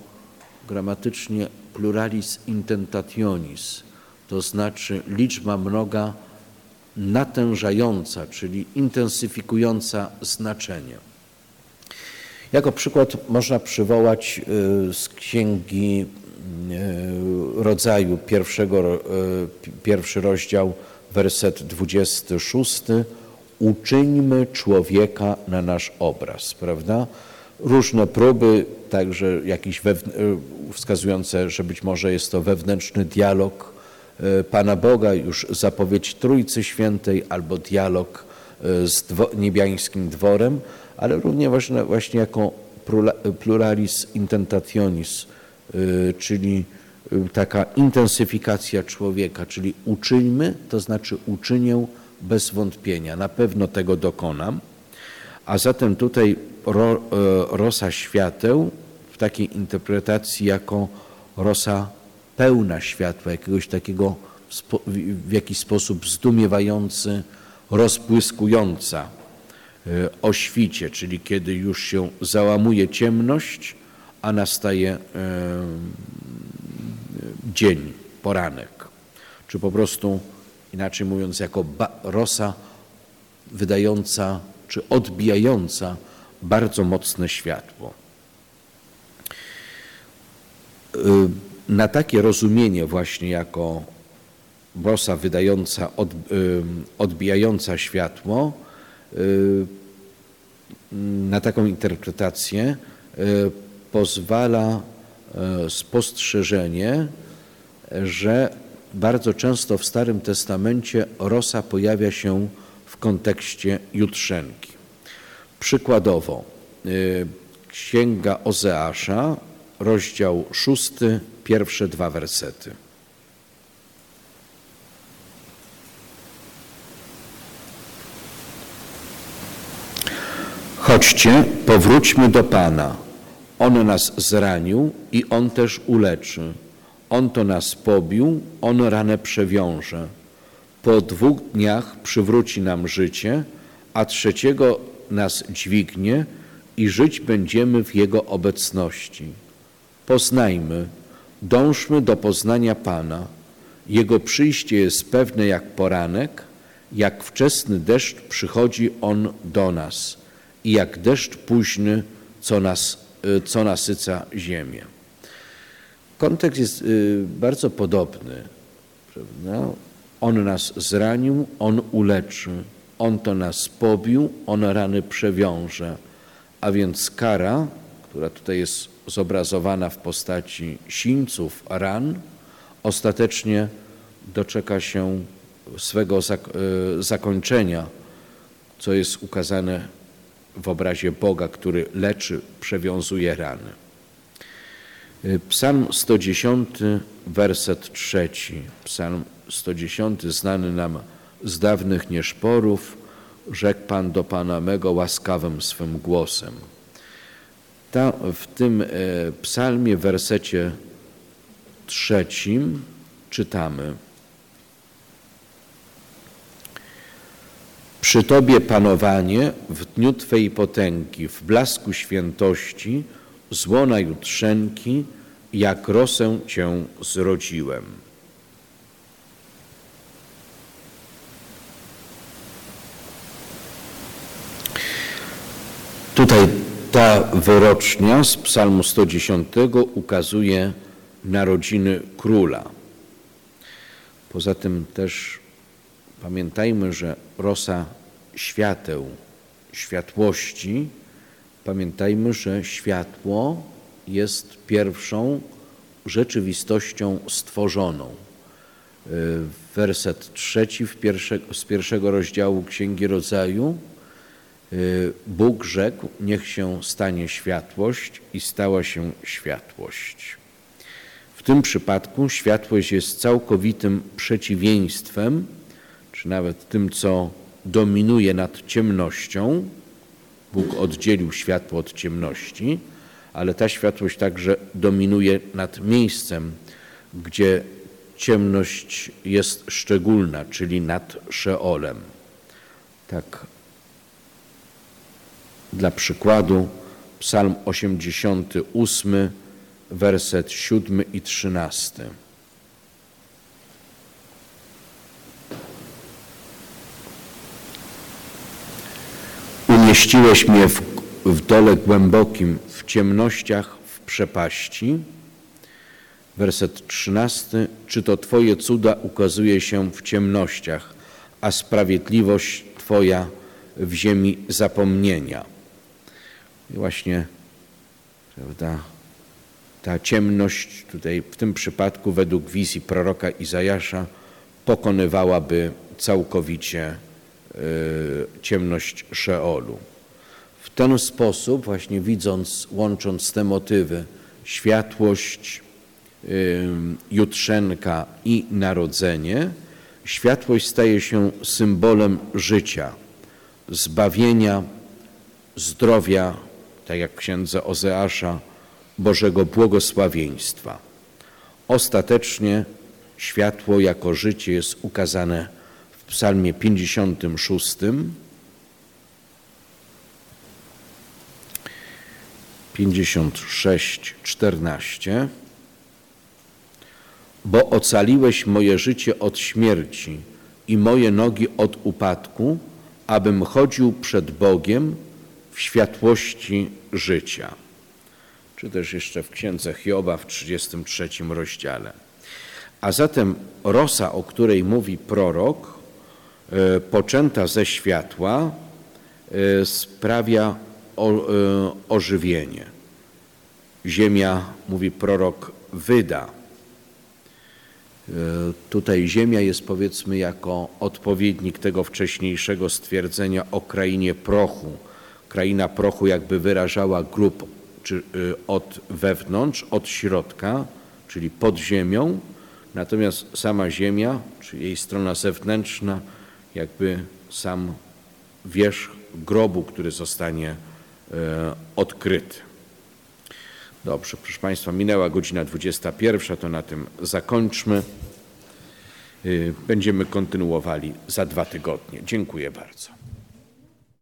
gramatycznie pluralis intentationis, to znaczy liczba mnoga natężająca, czyli intensyfikująca znaczenie. Jako przykład można przywołać y, z księgi y, rodzaju pierwszego, y, pierwszy rozdział, werset 26. Uczyńmy człowieka na nasz obraz, prawda? Różne próby, także jakieś wskazujące, że być może jest to wewnętrzny dialog E, Pana Boga, już zapowiedź Trójcy Świętej albo dialog e, z dwo, niebiańskim dworem, ale również właśnie, właśnie jako pluralis intentationis, e, czyli taka intensyfikacja człowieka, czyli uczyńmy, to znaczy uczynię bez wątpienia, na pewno tego dokonam. A zatem tutaj ro, rosa świateł w takiej interpretacji jako rosa pełna światła, jakiegoś takiego w jakiś sposób zdumiewający, rozbłyskująca e, o świcie, czyli kiedy już się załamuje ciemność, a nastaje e, dzień, poranek. Czy po prostu, inaczej mówiąc, jako rosa wydająca czy odbijająca bardzo mocne światło. E, na takie rozumienie właśnie jako rosa wydająca, od, odbijająca światło, na taką interpretację pozwala spostrzeżenie, że bardzo często w Starym Testamencie rosa pojawia się w kontekście jutrzenki. Przykładowo, Księga Ozeasza, rozdział szósty, pierwsze dwa wersety. Chodźcie, powróćmy do Pana. On nas zranił i On też uleczy. On to nas pobił, On ranę przewiąże. Po dwóch dniach przywróci nam życie, a trzeciego nas dźwignie i żyć będziemy w Jego obecności. Poznajmy, Dążmy do poznania Pana. Jego przyjście jest pewne jak poranek, jak wczesny deszcz przychodzi On do nas i jak deszcz późny, co, nas, y, co nasyca ziemię. Kontekst jest y, bardzo podobny. Prawda? On nas zranił, On uleczy. On to nas pobił, On rany przewiąże. A więc kara, która tutaj jest zobrazowana w postaci sińców, ran, ostatecznie doczeka się swego e, zakończenia, co jest ukazane w obrazie Boga, który leczy, przewiązuje rany. Y, Psalm 110, werset trzeci. Psalm 110, znany nam z dawnych nieszporów, rzekł Pan do Pana mego łaskawym swym głosem. Ta, w tym e, psalmie, w wersecie trzecim czytamy Przy Tobie panowanie w dniu Twej potęgi, w blasku świętości, z łona jutrzenki, jak rosę Cię zrodziłem. Tutaj ta wyrocznia z psalmu 110 ukazuje narodziny króla. Poza tym też pamiętajmy, że rosa świateł, światłości, pamiętajmy, że światło jest pierwszą rzeczywistością stworzoną. Werset trzeci z pierwszego rozdziału Księgi Rodzaju Bóg rzekł, niech się stanie światłość i stała się światłość. W tym przypadku światłość jest całkowitym przeciwieństwem, czy nawet tym, co dominuje nad ciemnością. Bóg oddzielił światło od ciemności, ale ta światłość także dominuje nad miejscem, gdzie ciemność jest szczególna, czyli nad Szeolem. Tak dla przykładu Psalm 88, werset 7 i 13. Umieściłeś mnie w, w dole głębokim, w ciemnościach, w przepaści. Werset 13. Czy to Twoje cuda ukazuje się w ciemnościach, a sprawiedliwość Twoja w ziemi zapomnienia? I właśnie prawda, ta ciemność tutaj w tym przypadku według wizji proroka Izajasza pokonywałaby całkowicie y, ciemność Szeolu. W ten sposób, właśnie widząc, łącząc te motywy, światłość, y, jutrzenka i narodzenie, światłość staje się symbolem życia, zbawienia, zdrowia, tak jak księdza Ozeasza, Bożego błogosławieństwa. Ostatecznie światło jako życie jest ukazane w psalmie 56, Pięćdziesiąt sześć, czternaście. Bo ocaliłeś moje życie od śmierci i moje nogi od upadku, abym chodził przed Bogiem w światłości życia. Czy też jeszcze w księdze Hioba w 33 rozdziale. A zatem rosa, o której mówi prorok, e, poczęta ze światła, e, sprawia e, ożywienie. Ziemia, mówi prorok, wyda. Tutaj ziemia jest powiedzmy jako odpowiednik tego wcześniejszego stwierdzenia o krainie prochu, kraina prochu jakby wyrażała grób y, od wewnątrz, od środka, czyli pod ziemią, natomiast sama ziemia, czy jej strona zewnętrzna, jakby sam wierzch grobu, który zostanie y, odkryty. Dobrze, proszę Państwa, minęła godzina 21, to na tym zakończmy. Y, będziemy kontynuowali za dwa tygodnie. Dziękuję bardzo.